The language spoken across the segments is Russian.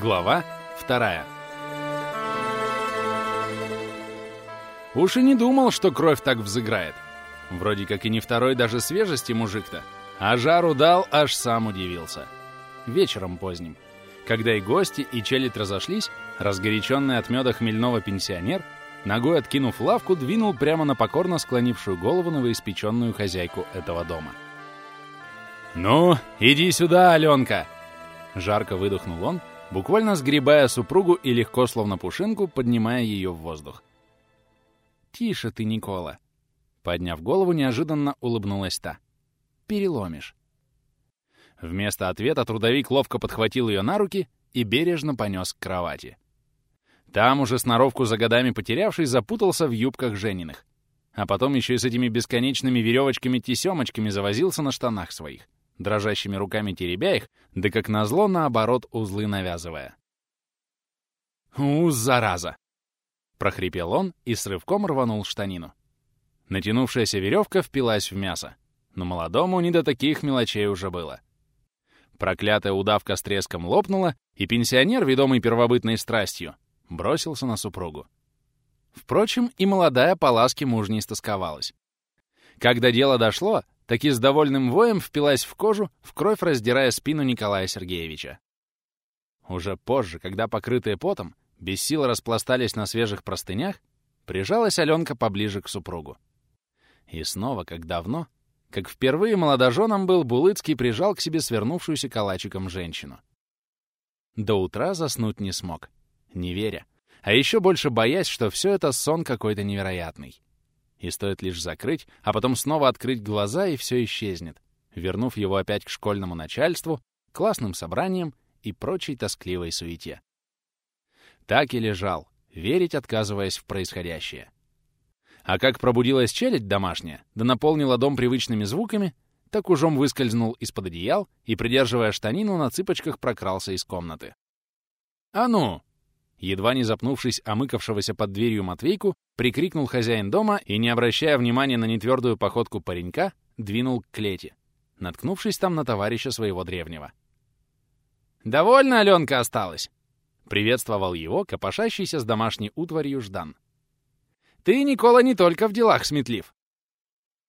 Глава вторая. Уж и не думал, что кровь так взыграет. Вроде как и не второй даже свежести мужик-то. А жару дал, аж сам удивился. Вечером поздним. Когда и гости, и челядь разошлись, разгоряченный от меда хмельного пенсионер, ногой откинув лавку, двинул прямо на покорно склонившую голову новоиспеченную хозяйку этого дома. «Ну, иди сюда, Аленка!» Жарко выдохнул он, буквально сгребая супругу и легко, словно пушинку, поднимая ее в воздух. «Тише ты, Никола!» Подняв голову, неожиданно улыбнулась та. «Переломишь». Вместо ответа трудовик ловко подхватил ее на руки и бережно понес к кровати. Там уже сноровку за годами потерявший запутался в юбках Жениных. А потом еще и с этими бесконечными веревочками-тесемочками завозился на штанах своих дрожащими руками теребя их, да как назло, наоборот, узлы навязывая. «У, зараза!» — прохрипел он и с рывком рванул штанину. Натянувшаяся веревка впилась в мясо, но молодому не до таких мелочей уже было. Проклятая удавка с треском лопнула, и пенсионер, ведомый первобытной страстью, бросился на супругу. Впрочем, и молодая по ласке муж не истосковалась. Когда дело дошло, так и с довольным воем впилась в кожу, в кровь раздирая спину Николая Сергеевича. Уже позже, когда покрытые потом, без сил распластались на свежих простынях, прижалась Аленка поближе к супругу. И снова, как давно, как впервые молодоженом был, Булыцкий прижал к себе свернувшуюся калачиком женщину. До утра заснуть не смог, не веря, а еще больше боясь, что все это сон какой-то невероятный. И стоит лишь закрыть, а потом снова открыть глаза, и все исчезнет, вернув его опять к школьному начальству, классным собраниям и прочей тоскливой суете. Так и лежал, верить отказываясь в происходящее. А как пробудилась челядь домашняя, да наполнила дом привычными звуками, так ужом выскользнул из-под одеял и, придерживая штанину, на цыпочках прокрался из комнаты. «А ну!» Едва не запнувшись омыкавшегося под дверью Матвейку, прикрикнул хозяин дома и, не обращая внимания на нетвердую походку паренька, двинул к клете, наткнувшись там на товарища своего древнего. «Довольно Аленка осталась!» — приветствовал его копошащийся с домашней утварью Ждан. «Ты, Никола, не только в делах сметлив!»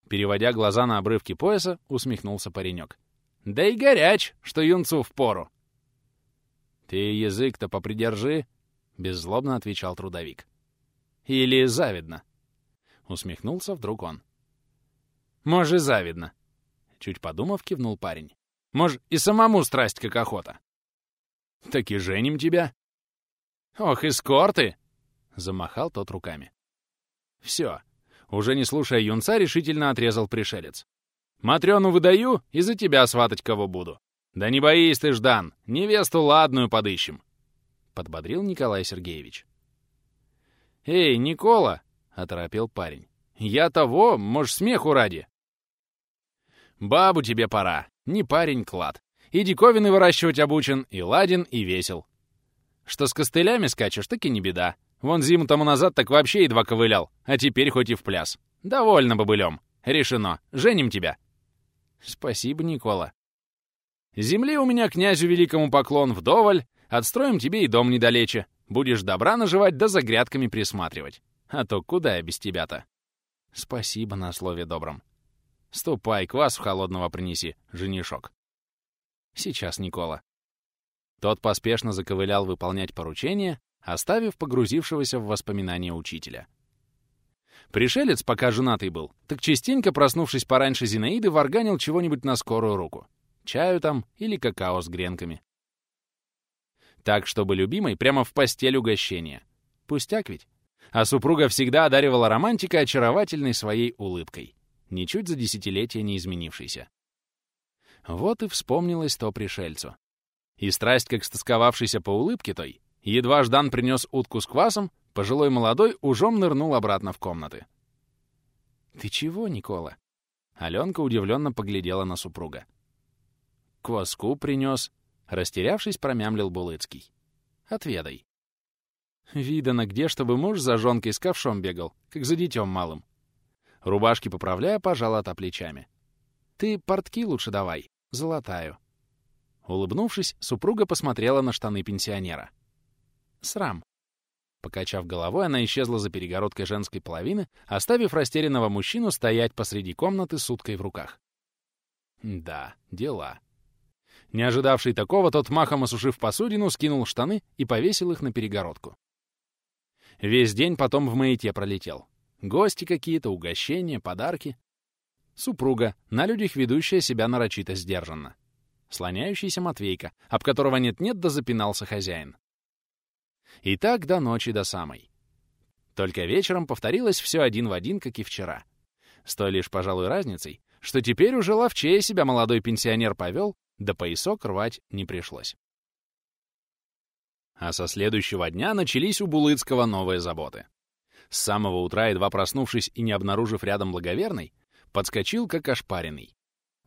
Переводя глаза на обрывки пояса, усмехнулся паренек. «Да и горяч, что юнцу в пору!» «Ты язык-то попридержи!» Беззлобно отвечал трудовик. Или завидно? Усмехнулся вдруг он. Может, завидно. Чуть подумав, кивнул парень. Может, и самому страсть как охота. Так и женим тебя. Ох, эскорты! Замахал тот руками. Все. Уже не слушая юнца, решительно отрезал пришелец. Матрёну выдаю и за тебя сватать кого буду. Да не боись ты, Ждан, невесту ладную подыщем подбодрил Николай Сергеевич. «Эй, Никола!» — оторопел парень. «Я того, может, смеху ради!» «Бабу тебе пора, не парень клад. И диковины выращивать обучен, и ладен, и весел. Что с костылями скачешь, так и не беда. Вон зиму тому назад так вообще едва ковылял, а теперь хоть и в пляс. Довольно бобылем. Решено. Женим тебя». «Спасибо, Никола». «Земли у меня князю великому поклон вдоволь, Отстроим тебе и дом недалече. Будешь добра наживать, да за грядками присматривать. А то куда я без тебя-то? Спасибо на слове добром. Ступай, квас в холодного принеси, женишок. Сейчас, Никола. Тот поспешно заковылял выполнять поручение, оставив погрузившегося в воспоминания учителя. Пришелец, пока женатый был, так частенько, проснувшись пораньше Зинаиды, варганил чего-нибудь на скорую руку. Чаю там или какао с гренками. Так, чтобы любимой прямо в постель угощение. Пустяк ведь. А супруга всегда одаривала романтика очаровательной своей улыбкой, ничуть за десятилетия не изменившейся. Вот и вспомнилось то пришельцу. И страсть, как стосковавшийся по улыбке той, едва Ждан принес утку с квасом, пожилой молодой ужом нырнул обратно в комнаты. «Ты чего, Никола?» Аленка удивленно поглядела на супруга. «Кваску принес», Растерявшись, промямлил Булыцкий. «Отведай». Видано где, чтобы муж за жонкой с ковшом бегал, как за детем малым. Рубашки поправляя, пожала та плечами. «Ты портки лучше давай, золотаю». Улыбнувшись, супруга посмотрела на штаны пенсионера. Срам. Покачав головой, она исчезла за перегородкой женской половины, оставив растерянного мужчину стоять посреди комнаты с уткой в руках. Да, дела. Не ожидавший такого, тот махом осушив посудину, скинул штаны и повесил их на перегородку. Весь день потом в маяте пролетел. Гости какие-то, угощения, подарки. Супруга, на людях ведущая себя нарочито сдержанно. Слоняющийся Матвейка, об которого нет-нет да запинался хозяин. И так до ночи до самой. Только вечером повторилось все один в один, как и вчера. С той лишь, пожалуй, разницей, что теперь уже ловчее себя молодой пенсионер повел, да поясок рвать не пришлось. А со следующего дня начались у Булыцкого новые заботы. С самого утра, едва проснувшись и не обнаружив рядом благоверной, подскочил как ошпаренный.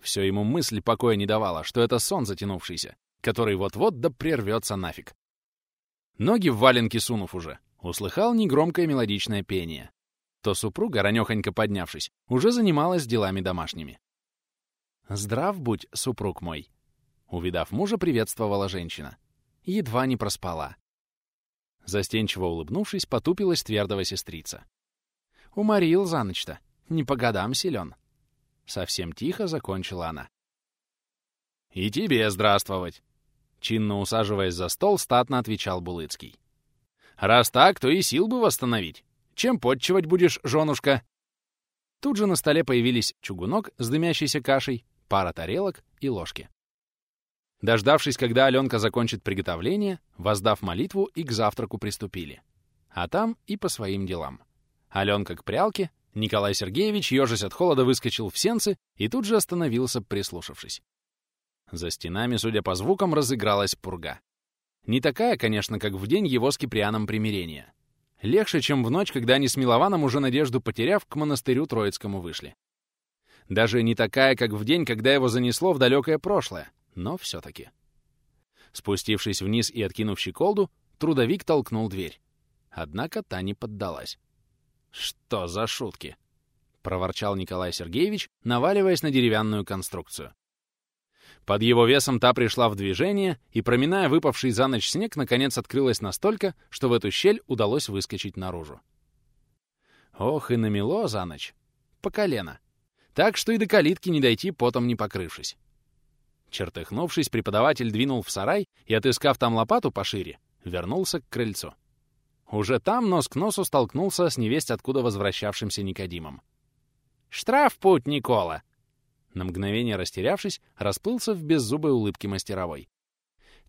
Все ему мысль покоя не давала, что это сон затянувшийся, который вот-вот да прервется нафиг. Ноги в валенки сунув уже, услыхал негромкое мелодичное пение. То супруга, ранёхонько поднявшись, уже занималась делами домашними. «Здрав будь, супруг мой!» Увидав мужа, приветствовала женщина. Едва не проспала. Застенчиво улыбнувшись, потупилась твердого сестрица. «Уморил за ночь-то. Не по годам силен». Совсем тихо закончила она. «И тебе здравствовать!» Чинно усаживаясь за стол, статно отвечал Булыцкий. «Раз так, то и сил бы восстановить. Чем подчивать будешь, женушка?» Тут же на столе появились чугунок с дымящейся кашей, пара тарелок и ложки. Дождавшись, когда Аленка закончит приготовление, воздав молитву, и к завтраку приступили. А там и по своим делам. Аленка к прялке, Николай Сергеевич, ежась от холода, выскочил в сенцы и тут же остановился, прислушавшись. За стенами, судя по звукам, разыгралась пурга. Не такая, конечно, как в день его с Киприаном примирения. Легче, чем в ночь, когда они с Милованом, уже надежду потеряв, к монастырю Троицкому вышли. Даже не такая, как в день, когда его занесло в далекое прошлое, но все-таки. Спустившись вниз и откинув щеколду, трудовик толкнул дверь. Однако та не поддалась. «Что за шутки?» — проворчал Николай Сергеевич, наваливаясь на деревянную конструкцию. Под его весом та пришла в движение и, проминая выпавший за ночь снег, наконец открылась настолько, что в эту щель удалось выскочить наружу. Ох, и намело за ночь. По колено. Так что и до калитки не дойти, потом не покрывшись. Чертыхнувшись, преподаватель двинул в сарай и, отыскав там лопату пошире, вернулся к крыльцу. Уже там нос к носу столкнулся с невесть откуда возвращавшимся Никодимом. «Штраф путь, Никола!» На мгновение растерявшись, расплылся в беззубой улыбке мастеровой.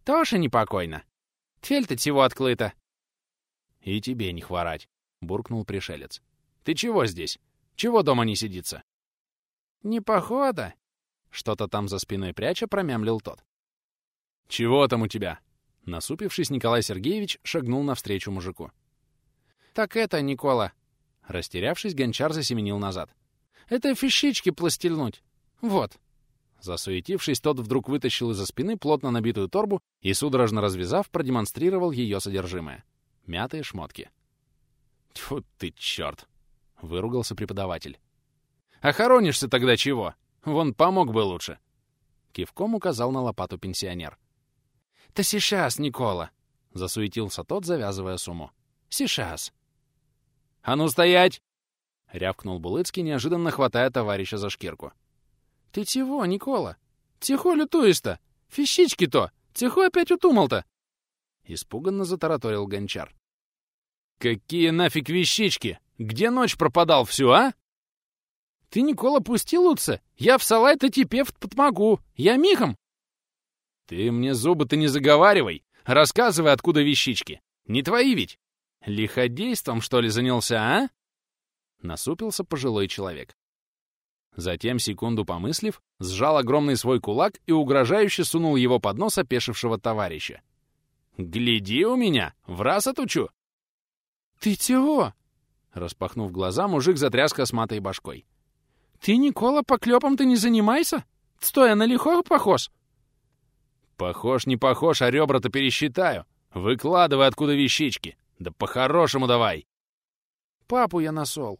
«Тоже непокойно. Тфель-то чего отклыто?» «И тебе не хворать», — буркнул пришелец. «Ты чего здесь? Чего дома не сидится?» «Не похода», — что-то там за спиной пряча промямлил тот. «Чего там у тебя?» Насупившись, Николай Сергеевич шагнул навстречу мужику. «Так это, Никола!» Растерявшись, гончар засеменил назад. «Это фишечки пластильнуть. Вот». Засуетившись, тот вдруг вытащил из-за спины плотно набитую торбу и, судорожно развязав, продемонстрировал ее содержимое. Мятые шмотки. «Тьфу ты, черт!» — выругался преподаватель. «А хоронишься тогда чего? Вон помог бы лучше!» Кивком указал на лопату пенсионер. «Да сейчас, Никола!» — засуетился тот, завязывая сумму. «Сейчас!» «А ну стоять!» — рявкнул Булыцкий, неожиданно хватая товарища за шкирку. «Ты чего, Никола? Тихо лютуешь-то? Фищички-то! Тихо опять утумал-то!» Испуганно затараторил гончар. «Какие нафиг вещички? Где ночь пропадал всю, а?» «Ты, Никола, пусти лучше! Я в салай-то тебе подмогу! Я михом!» «Ты мне зубы-то не заговаривай! Рассказывай, откуда вещички! Не твои ведь! Лиходейством, что ли, занялся, а?» Насупился пожилой человек. Затем, секунду помыслив, сжал огромный свой кулак и угрожающе сунул его под нос опешившего товарища. «Гляди у меня! В раз отучу!» «Ты чего?» Распахнув глаза, мужик затряс косматой башкой. «Ты, Никола, поклепом ты не занимайся? Стоя на лихого похож!» Похож, не похож, а ребра-то пересчитаю. Выкладывай откуда вещички. Да по-хорошему давай. Папу я насол.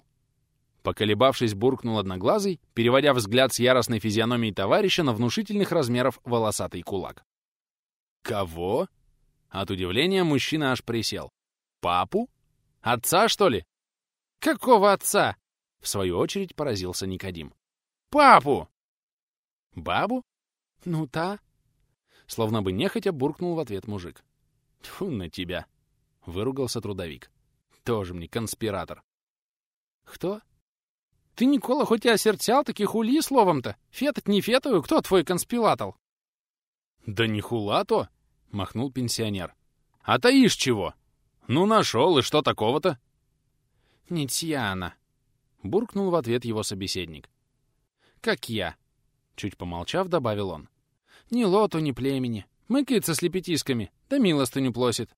Поколебавшись, буркнул одноглазый, переводя взгляд с яростной физиономией товарища на внушительных размеров волосатый кулак. Кого? От удивления мужчина аж присел. Папу? Отца, что ли? Какого отца? В свою очередь поразился Никодим. Папу! Бабу? Ну та. Словно бы нехотя буркнул в ответ мужик. Тьфу на тебя. Выругался трудовик. Тоже мне конспиратор. Кто? Ты, Никола, хоть и осердцал, таки хули словом-то. Фетать не фетую, кто твой конспилатор? Да не хула-то, махнул пенсионер. А таишь чего? Ну, нашел, и что такого-то? Нитьяна, буркнул в ответ его собеседник. Как я. Чуть помолчав, добавил он. Ни лоту, ни племени. Мыкается с лепетисками, да милостыню плосит.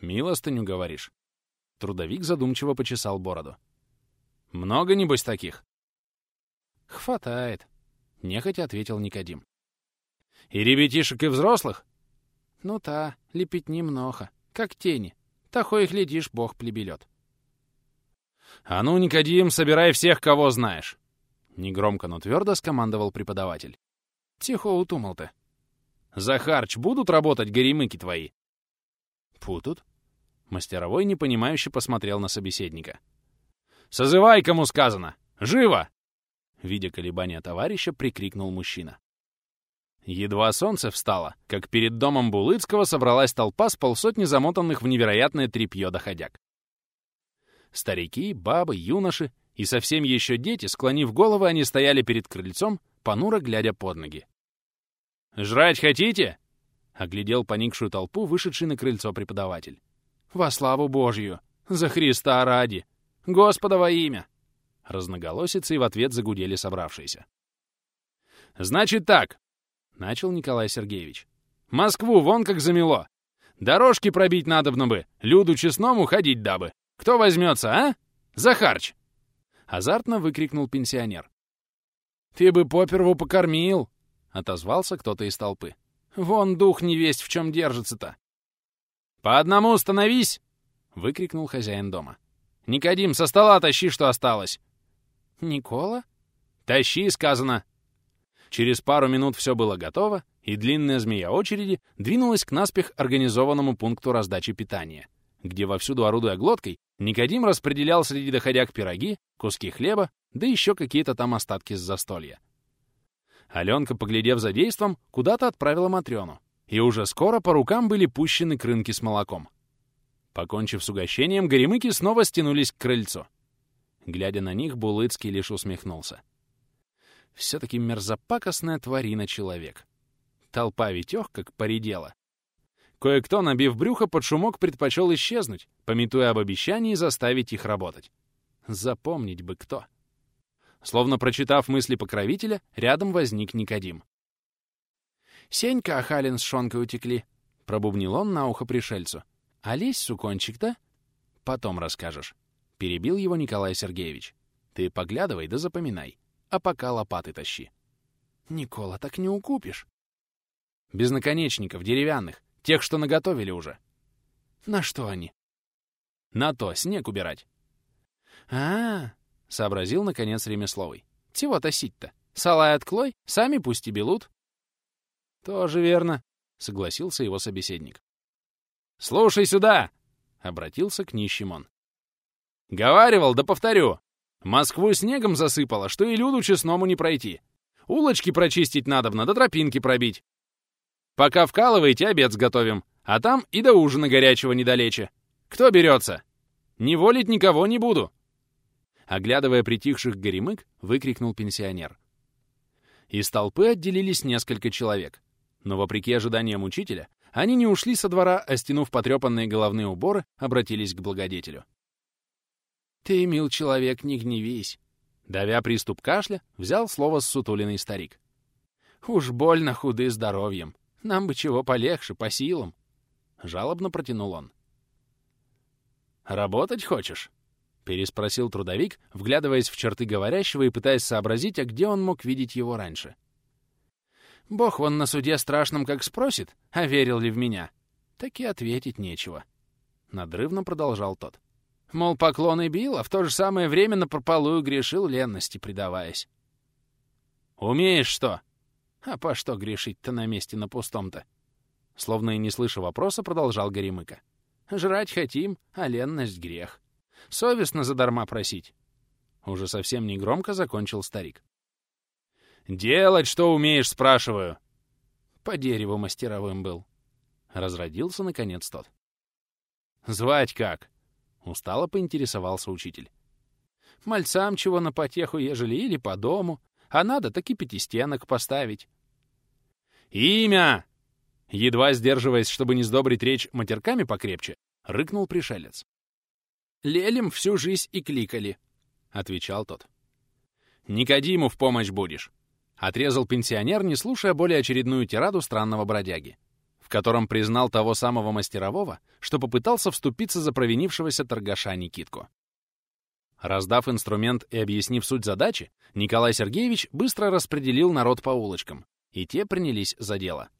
Милостыню, говоришь? Трудовик задумчиво почесал бороду. Много, небось, таких? Хватает, нехотя ответил Никодим. И ребятишек, и взрослых? Ну та, лепетни много, как тени. Тахой их глядишь, бог плебелет. А ну, Никодим, собирай всех, кого знаешь. Негромко, но твердо скомандовал преподаватель. Тихо утумал ты. Захарч, будут работать горемыки твои? Путут? Мастеровой непонимающе посмотрел на собеседника. «Созывай, кому сказано! Живо!» Видя колебания товарища, прикрикнул мужчина. Едва солнце встало, как перед домом Булыцкого собралась толпа с полсотни замотанных в невероятное тряпье доходяг. Старики, бабы, юноши и совсем еще дети, склонив головы, они стояли перед крыльцом, понуро глядя под ноги. «Жрать хотите?» — оглядел поникшую толпу, вышедший на крыльцо преподаватель. «Во славу Божью! За Христа ради! Господа во имя!» Разноголосицы и в ответ загудели собравшиеся. «Значит так!» — начал Николай Сергеевич. «Москву вон как замело! Дорожки пробить надобно бы, люду честному ходить дабы! Кто возьмется, а? Захарч!» Азартно выкрикнул пенсионер. «Ты бы поперву покормил!» — отозвался кто-то из толпы. «Вон дух не весть в чем держится-то!» «По одному становись!» — выкрикнул хозяин дома. «Никодим, со стола тащи, что осталось!» «Никола?» «Тащи, сказано!» Через пару минут все было готово, и длинная змея очереди двинулась к наспех организованному пункту раздачи питания, где вовсюду орудуя глоткой, Никодим распределял среди доходяг пироги, куски хлеба, да еще какие-то там остатки с застолья. Аленка, поглядев за действом, куда-то отправила Матрёну, и уже скоро по рукам были пущены крынки с молоком. Покончив с угощением, горемыки снова стянулись к крыльцу. Глядя на них, Булыцкий лишь усмехнулся. Все-таки мерзопакостная тварина человек. Толпа ведь ох, как поредела. Кое-кто, набив брюхо, под шумок предпочел исчезнуть, пометуя об обещании заставить их работать. Запомнить бы кто. Словно прочитав мысли покровителя, рядом возник Никодим. «Сенька Ахалин с Шонкой утекли», — пробубнил он на ухо пришельцу. «Олесь, сукончик, да?» «Потом расскажешь», — перебил его Николай Сергеевич. «Ты поглядывай да запоминай, а пока лопаты тащи». «Никола, так не укупишь». «Без наконечников, деревянных, Тех, что наготовили уже. На что они? На то, снег убирать. А, -а, -а сообразил, наконец, ремесловый. Чего тащить-то? Салай отклой, сами пусть и белут. Тоже верно, согласился его собеседник. Слушай сюда, обратился к нищим он. Говаривал, да повторю. Москву снегом засыпало, что и люду честному не пройти. Улочки прочистить надобно, да тропинки пробить. Пока вкалываете, обед сготовим. А там и до ужина горячего недалече. Кто берется? Не волить никого не буду!» Оглядывая притихших горемык, выкрикнул пенсионер. Из толпы отделились несколько человек. Но, вопреки ожиданиям учителя, они не ушли со двора, а, стянув потрепанные головные уборы, обратились к благодетелю. «Ты, мил человек, не гневись!» Давя приступ кашля, взял слово ссутуленный старик. «Уж больно худы здоровьем. Нам бы чего полегче, по силам. Жалобно протянул он. «Работать хочешь?» — переспросил трудовик, вглядываясь в черты говорящего и пытаясь сообразить, а где он мог видеть его раньше. «Бог вон на суде страшном как спросит, а верил ли в меня?» Так и ответить нечего. Надрывно продолжал тот. Мол, поклоны бил, а в то же самое время на прополую грешил, ленности предаваясь. «Умеешь что?» А по что грешить-то на месте на пустом-то? Словно и не слыша вопроса, продолжал Горемыка. «Жрать хотим, а ленность — грех. Совестно задарма просить». Уже совсем негромко закончил старик. «Делать, что умеешь, спрашиваю!» По дереву мастеровым был. Разродился, наконец, тот. «Звать как?» — устало поинтересовался учитель. «Мальцам чего на потеху, ежели или по дому, а надо таки пятистенок поставить». «Имя!» Едва сдерживаясь, чтобы не сдобрить речь матерками покрепче, рыкнул пришелец. «Лелем всю жизнь и кликали», — отвечал тот. «Никодиму в помощь будешь», — отрезал пенсионер, не слушая более очередную тираду странного бродяги, в котором признал того самого мастерового, что попытался вступиться за провинившегося торгаша Никитку. Раздав инструмент и объяснив суть задачи, Николай Сергеевич быстро распределил народ по улочкам, и те принялись за дело.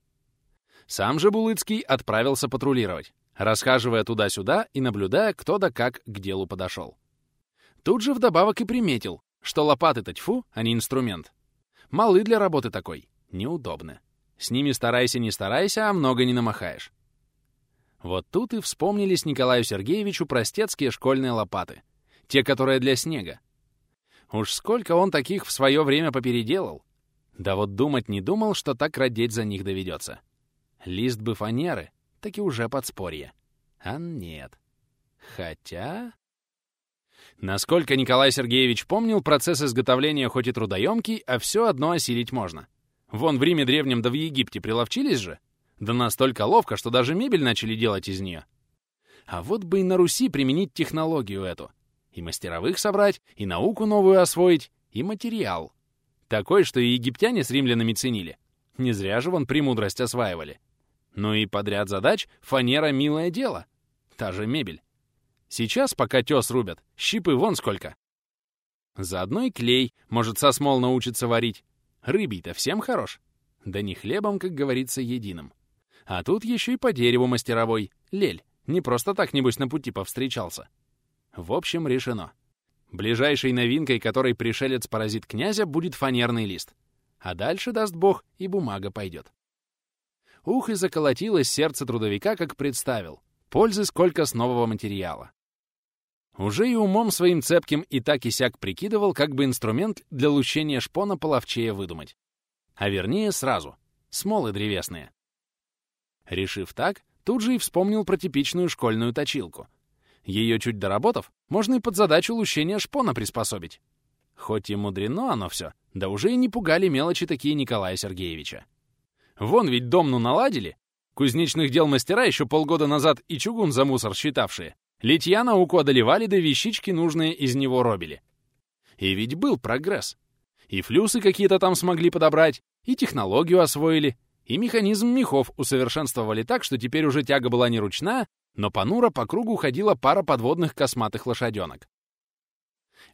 Сам же Булыцкий отправился патрулировать, расхаживая туда-сюда и наблюдая, кто да как к делу подошел. Тут же вдобавок и приметил, что лопаты-то тьфу, а не инструмент. Малы для работы такой, неудобно. С ними старайся не старайся, а много не намахаешь. Вот тут и вспомнились Николаю Сергеевичу простецкие школьные лопаты, те, которые для снега. Уж сколько он таких в свое время попеределал. Да вот думать не думал, что так родить за них доведется. Лист бы фанеры, так и уже подспорье. А нет. Хотя... Насколько Николай Сергеевич помнил, процесс изготовления хоть и трудоемкий, а все одно осилить можно. Вон в Риме древнем да в Египте приловчились же. Да настолько ловко, что даже мебель начали делать из нее. А вот бы и на Руси применить технологию эту. И мастеровых собрать, и науку новую освоить, и материал. Такой, что и египтяне с римлянами ценили. Не зря же вон премудрость осваивали. Ну и подряд задач фанера — милое дело. Та же мебель. Сейчас, пока тес рубят, щипы вон сколько. Заодно и клей, может, со смол научиться варить. Рыбий-то всем хорош. Да не хлебом, как говорится, единым. А тут еще и по дереву мастеровой. Лель. Не просто так, небось, на пути повстречался. В общем, решено. Ближайшей новинкой, которой пришелец поразит князя, будет фанерный лист. А дальше, даст бог, и бумага пойдет. Ух, и заколотилось сердце трудовика, как представил. Пользы сколько с нового материала. Уже и умом своим цепким и так и сяк прикидывал, как бы инструмент для лущения шпона половчее выдумать. А вернее сразу. Смолы древесные. Решив так, тут же и вспомнил про типичную школьную точилку. Ее чуть доработав, можно и под задачу лущения шпона приспособить. Хоть и мудрено оно все, да уже и не пугали мелочи такие Николая Сергеевича. Вон ведь дом ну наладили. Кузнечных дел мастера еще полгода назад и чугун за мусор считавшие. Литья науку одолевали, да вещички нужные из него робили. И ведь был прогресс. И флюсы какие-то там смогли подобрать, и технологию освоили, и механизм мехов усовершенствовали так, что теперь уже тяга была не ручная, но понуро по кругу ходила пара подводных косматых лошаденок.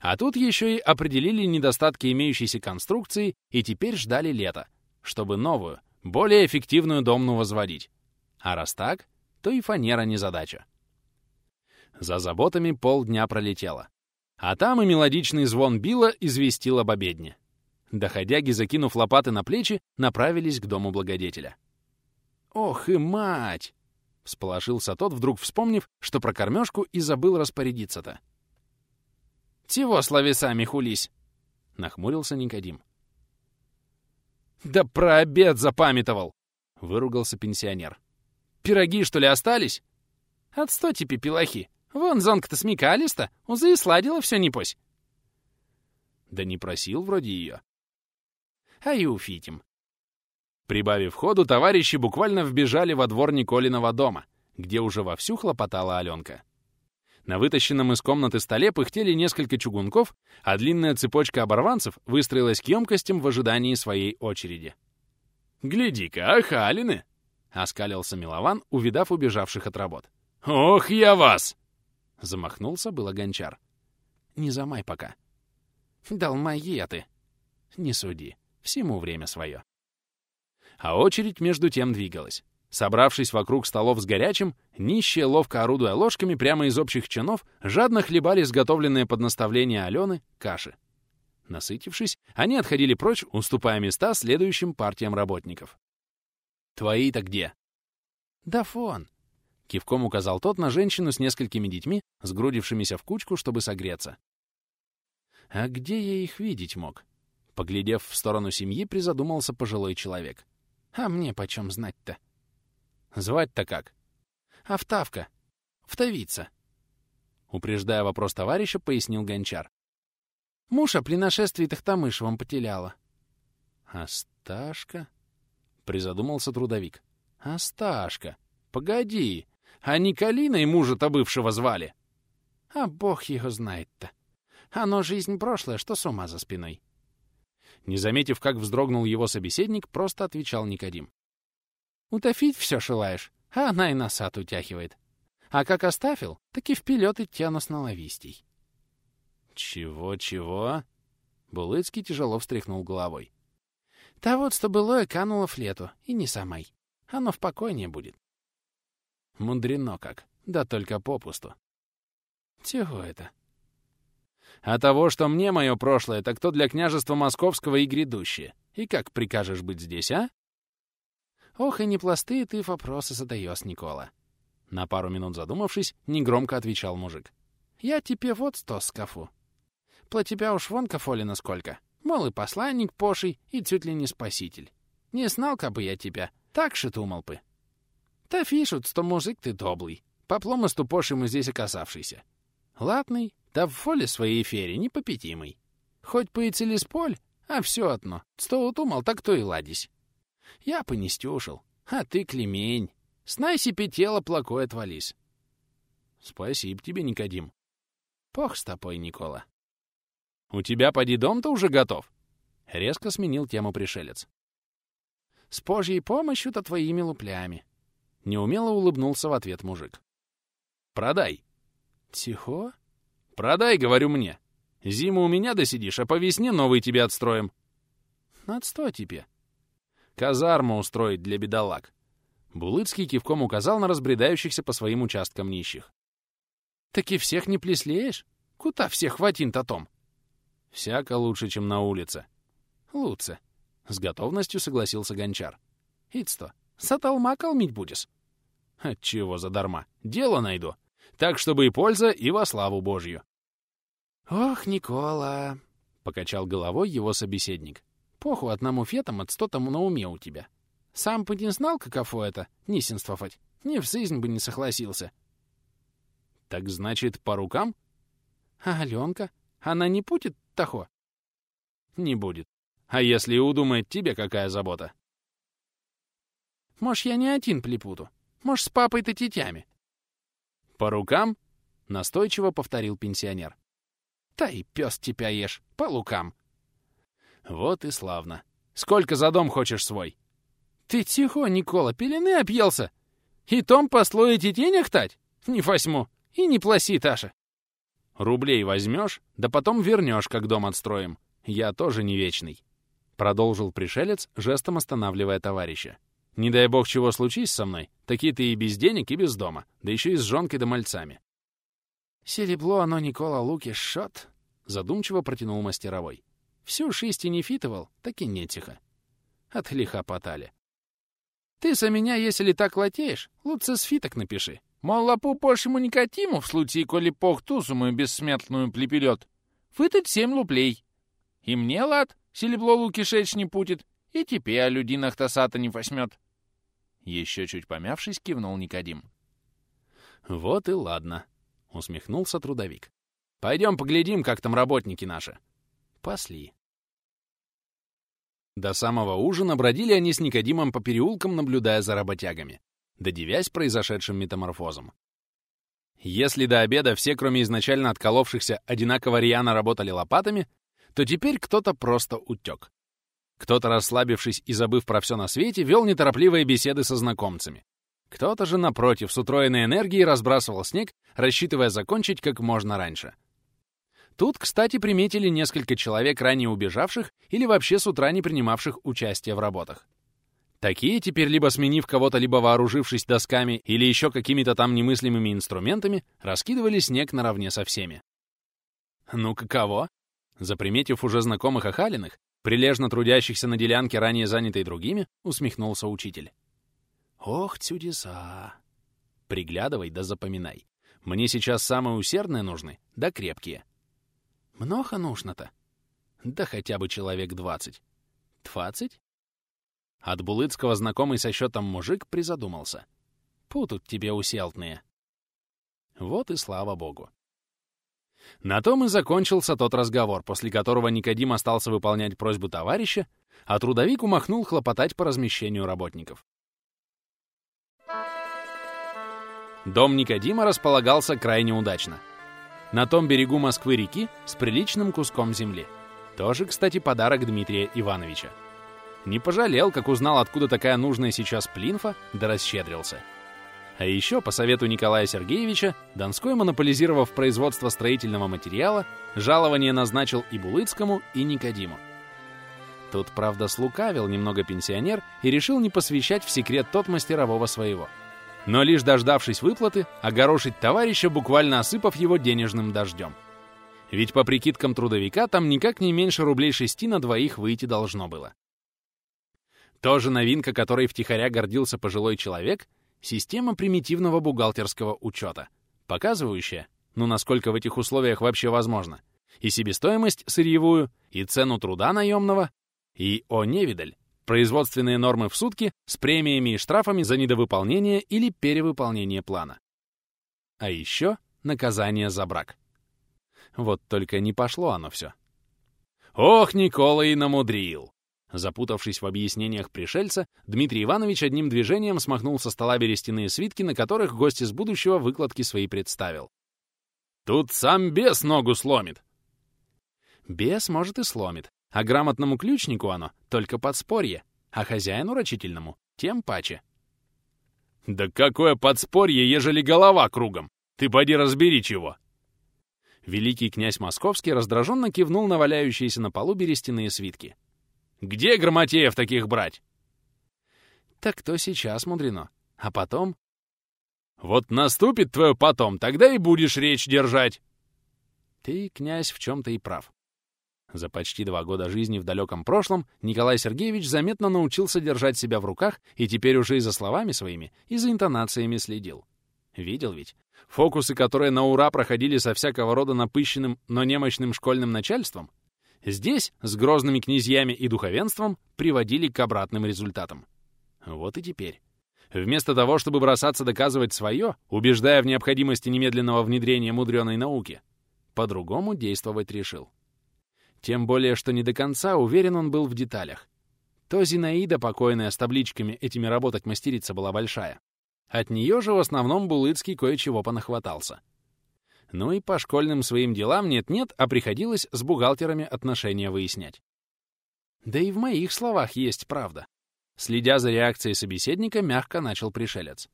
А тут еще и определили недостатки имеющейся конструкции и теперь ждали лета, чтобы новую, более эффективную домну возводить. А раз так, то и фанера не задача. За заботами полдня пролетело. А там и мелодичный звон била известил об обедне. Доходяги, закинув лопаты на плечи, направились к дому благодетеля. «Ох и мать!» — всполошился тот, вдруг вспомнив, что про кормежку и забыл распорядиться-то. «Чего словесами хулись?» — нахмурился Никодим. «Да про обед запамятовал!» — выругался пенсионер. «Пироги, что ли, остались?» «Отстойте, пепелахи! Вон зонка-то смекалиста, узы и сладила все, небось!» Да не просил вроде ее. А и уфитим. Прибавив ходу, товарищи буквально вбежали во двор Николиного дома, где уже вовсю хлопотала Аленка. На вытащенном из комнаты столе пыхтели несколько чугунков, а длинная цепочка оборванцев выстроилась к емкостям в ожидании своей очереди. «Гляди-ка, ахалины!» — оскалился Милован, увидав убежавших от работ. «Ох, я вас!» — замахнулся было гончар. «Не замай пока». «Долмоеты!» «Не суди. Всему время свое». А очередь между тем двигалась. Собравшись вокруг столов с горячим, нищие, ловко орудуя ложками, прямо из общих чинов, жадно хлебали сготовленные под наставление Алены каши. Насытившись, они отходили прочь, уступая места следующим партиям работников. «Твои-то где?» Да фон. Кивком указал тот на женщину с несколькими детьми, сгрудившимися в кучку, чтобы согреться. А где я их видеть мог? Поглядев в сторону семьи, призадумался пожилой человек. А мне почем знать-то? Звать-то как? Автавка. Втовица. Упреждая вопрос товарища, пояснил гончар. Муша при нашествии Тахтамышевом потеряла. Осташка? Призадумался трудовик. Осташка. Погоди. А Николина и мужа-то бывшего звали? А бог его знает-то. Оно жизнь прошлая, что с ума за спиной. Не заметив, как вздрогнул его собеседник, просто отвечал Никодим. Утофить все желаешь, а она и носат утяхивает. А как оставил, так и вперед идти оно с наловистей. «Чего-чего?» Булыцкий тяжело встряхнул головой. «Да вот, что былое кануло в лету, и не самой. Оно в покойнее будет». «Мудрено как, да только попусту». «Чего это?» «А того, что мне мое прошлое, так то для княжества московского и грядущее. И как прикажешь быть здесь, а?» «Ох, и непластые ты вопросы задаешь, Никола». На пару минут задумавшись, негромко отвечал мужик. «Я тебе вот сто скафу. Про тебя уж вон кафолина сколько. Мол, и посланник поший, и чуть ли не спаситель. Не знал-ка бы я тебя, так же думал бы. Та фишут, что мужик ты доблый, по пломосту пошему здесь оказавшийся. Ладный, да в фоле своей эфире непопятимый. Хоть по и целесполь, а все одно. Что удумал, так то и ладись. Я понестюшил, а ты клемень. Снай себе тело плакой отвались. Спасибо тебе, Никодим. Пох с тобой, Никола. У тебя поди дом-то уже готов? Резко сменил тему пришелец. С Божьей помощью-то твоими луплями. Неумело улыбнулся в ответ мужик. Продай. Тихо? Продай, говорю мне. Зиму у меня досидишь, а по весне новый тебе отстроим. Отстой тебе. Казарму устроить для бедолаг. Булыцкий кивком указал на разбредающихся по своим участкам нищих. Так и всех не плеслеешь? Куда всех хватин-то том? Всяко лучше, чем на улице. Лучше. С готовностью согласился гончар. Ицто, саталма калмить будешь? Отчего задарма? Дело найду. Так, чтобы и польза, и во славу Божью. Ох, Никола, покачал головой его собеседник. Поху одному фетам от сто тому на уме у тебя. Сам бы не знал, каково это, нисенствовать. Ни в жизнь бы не согласился. Так значит, по рукам? А Аленка? Она не будет того? Не будет. А если и удумает тебе, какая забота? Может, я не один плепуту. Может, с папой-то тетями. По рукам? Настойчиво повторил пенсионер. Та и пес тебя ешь, по лукам. Вот и славно. Сколько за дом хочешь свой? Ты тихо, Никола, пелены объелся. И том по слое тетенях тать? Не восьму. И не пласи, Таша. Рублей возьмешь, да потом вернешь, как дом отстроим. Я тоже не вечный. Продолжил пришелец, жестом останавливая товарища. Не дай бог чего случись со мной, такие ты и без денег, и без дома, да еще и с жонкой да мальцами. Серебло оно, Никола Луки, шот, задумчиво протянул мастеровой. Всю шесть и не фитовал, так и не тихо. От лиха потали. Ты за меня, если так латеешь, лучше с фиток напиши. Мол, лапу пошему Никотиму, в случае, коли пох тузу мою бессмертную плепелет, выдать семь луплей. И мне лад, селебло луки шеч не путит, и тебе о людинах тосата не возьмет. Еще чуть помявшись, кивнул Никодим. Вот и ладно, усмехнулся трудовик. Пойдем поглядим, как там работники наши. Пасли. До самого ужина бродили они с Никодимом по переулкам, наблюдая за работягами, додивясь произошедшим метаморфозом. Если до обеда все, кроме изначально отколовшихся, одинаково рьяно работали лопатами, то теперь кто-то просто утек. Кто-то, расслабившись и забыв про все на свете, вел неторопливые беседы со знакомцами. Кто-то же, напротив, с утроенной энергией разбрасывал снег, рассчитывая закончить как можно раньше — Тут, кстати, приметили несколько человек, ранее убежавших или вообще с утра не принимавших участие в работах. Такие теперь, либо сменив кого-то, либо вооружившись досками или еще какими-то там немыслимыми инструментами, раскидывали снег наравне со всеми. Ну каково? Заприметив уже знакомых Ахалиных, прилежно трудящихся на делянке, ранее занятой другими, усмехнулся учитель. Ох, чудеса! Приглядывай да запоминай. Мне сейчас самые усердные нужны, да крепкие. Много нужно-то? Да хотя бы человек двадцать. Двадцать? От Булыцкого знакомый со счетом мужик призадумался. Путут тебе уселтные. Вот и слава богу. На том и закончился тот разговор, после которого Никодим остался выполнять просьбу товарища, а трудовик умахнул хлопотать по размещению работников. Дом Никодима располагался крайне удачно. На том берегу Москвы-реки с приличным куском земли. Тоже, кстати, подарок Дмитрия Ивановича. Не пожалел, как узнал, откуда такая нужная сейчас плинфа, да расщедрился. А еще, по совету Николая Сергеевича, Донской, монополизировав производство строительного материала, жалование назначил и Булыцкому, и Никодиму. Тут, правда, слукавил немного пенсионер и решил не посвящать в секрет тот мастерового своего. Но лишь дождавшись выплаты, огорошить товарища, буквально осыпав его денежным дождем. Ведь по прикидкам трудовика там никак не меньше рублей шести на двоих выйти должно было. Тоже новинка, которой втихаря гордился пожилой человек, Система примитивного бухгалтерского учета, показывающая, ну насколько в этих условиях вообще возможно, и себестоимость сырьевую, и цену труда наемного, и, о невидаль, производственные нормы в сутки с премиями и штрафами за недовыполнение или перевыполнение плана. А еще наказание за брак. Вот только не пошло оно все. Ох, Никола и намудрил! Запутавшись в объяснениях пришельца, Дмитрий Иванович одним движением смахнул со стола берестяные свитки, на которых гость из будущего выкладки свои представил. «Тут сам бес ногу сломит!» Бес, может, и сломит, а грамотному ключнику оно только подспорье, а хозяину рачительному тем паче. «Да какое подспорье, ежели голова кругом! Ты поди разбери чего!» Великий князь Московский раздраженно кивнул на валяющиеся на полу берестяные свитки. Где грамотеев таких брать? Так то сейчас мудрено. А потом? Вот наступит твое потом, тогда и будешь речь держать. Ты, князь, в чем-то и прав. За почти два года жизни в далеком прошлом Николай Сергеевич заметно научился держать себя в руках и теперь уже и за словами своими, и за интонациями следил. Видел ведь? Фокусы, которые на ура проходили со всякого рода напыщенным, но немощным школьным начальством, Здесь с грозными князьями и духовенством приводили к обратным результатам. Вот и теперь. Вместо того, чтобы бросаться доказывать свое, убеждая в необходимости немедленного внедрения мудреной науки, по-другому действовать решил. Тем более, что не до конца уверен он был в деталях. То Зинаида, покойная с табличками этими работать мастерица была большая. От нее же в основном Булыцкий кое-чего понахватался — ну и по школьным своим делам нет-нет, а приходилось с бухгалтерами отношения выяснять. Да и в моих словах есть правда. Следя за реакцией собеседника, мягко начал пришелец.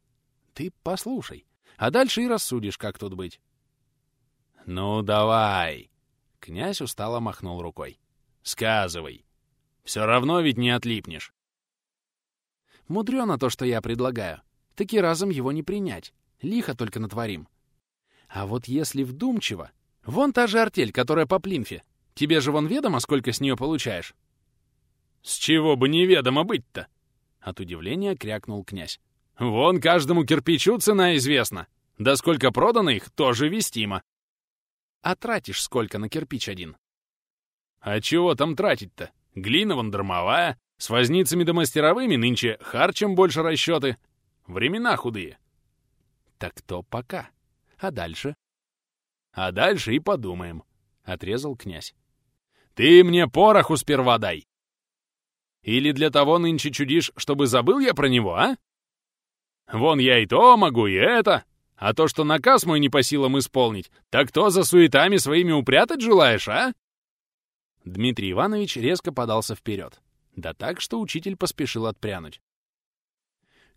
Ты послушай, а дальше и рассудишь, как тут быть. Ну, давай. Князь устало махнул рукой. Сказывай. Все равно ведь не отлипнешь. Мудрено то, что я предлагаю. Таки разом его не принять. Лихо только натворим. А вот если вдумчиво... Вон та же артель, которая по плинфе. Тебе же вон ведомо, сколько с нее получаешь? С чего бы неведомо быть-то? От удивления крякнул князь. Вон каждому кирпичу цена известна. Да сколько продано их, тоже вестимо. А тратишь сколько на кирпич один? А чего там тратить-то? Глина вон дармовая, с возницами да мастеровыми нынче харчем больше расчеты. Времена худые. Так то пока. А дальше? А дальше и подумаем, — отрезал князь. Ты мне пороху сперва дай. Или для того нынче чудишь, чтобы забыл я про него, а? Вон я и то могу, и это. А то, что наказ мой не по силам исполнить, так то за суетами своими упрятать желаешь, а? Дмитрий Иванович резко подался вперед. Да так, что учитель поспешил отпрянуть.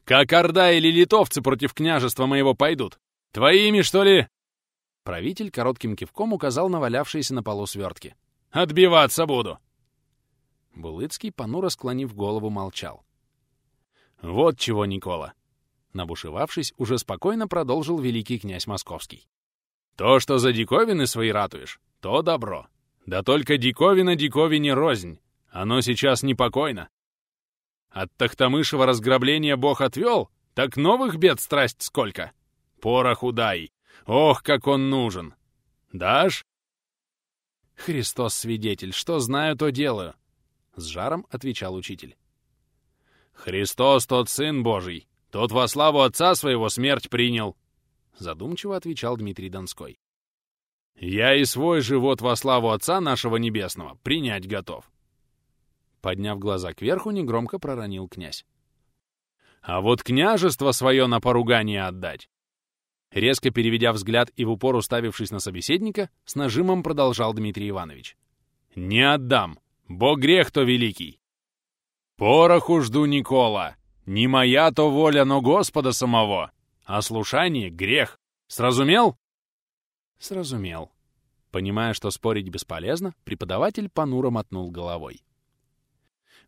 «Как Орда или литовцы против княжества моего пойдут? «Твоими, что ли?» Правитель коротким кивком указал на валявшиеся на полу свертки. «Отбиваться буду!» Булыцкий, понуро склонив голову, молчал. «Вот чего, Никола!» Набушевавшись, уже спокойно продолжил великий князь Московский. «То, что за диковины свои ратуешь, то добро. Да только диковина диковине рознь. Оно сейчас непокойно. От Тахтамышева разграбления Бог отвел, Так новых бед страсть сколько! Пороху дай! Ох, как он нужен! Дашь?» «Христос свидетель, что знаю, то делаю!» — с жаром отвечал учитель. «Христос тот Сын Божий, тот во славу Отца своего смерть принял!» — задумчиво отвечал Дмитрий Донской. «Я и свой живот во славу Отца нашего Небесного принять готов!» Подняв глаза кверху, негромко проронил князь. «А вот княжество свое на поругание отдать!» Резко переведя взгляд и в упор уставившись на собеседника, с нажимом продолжал Дмитрий Иванович. «Не отдам! Бо грех то великий! Пороху жду Никола! Не моя то воля, но Господа самого! А слушание — грех! Сразумел?» Сразумел. Понимая, что спорить бесполезно, преподаватель понуро мотнул головой.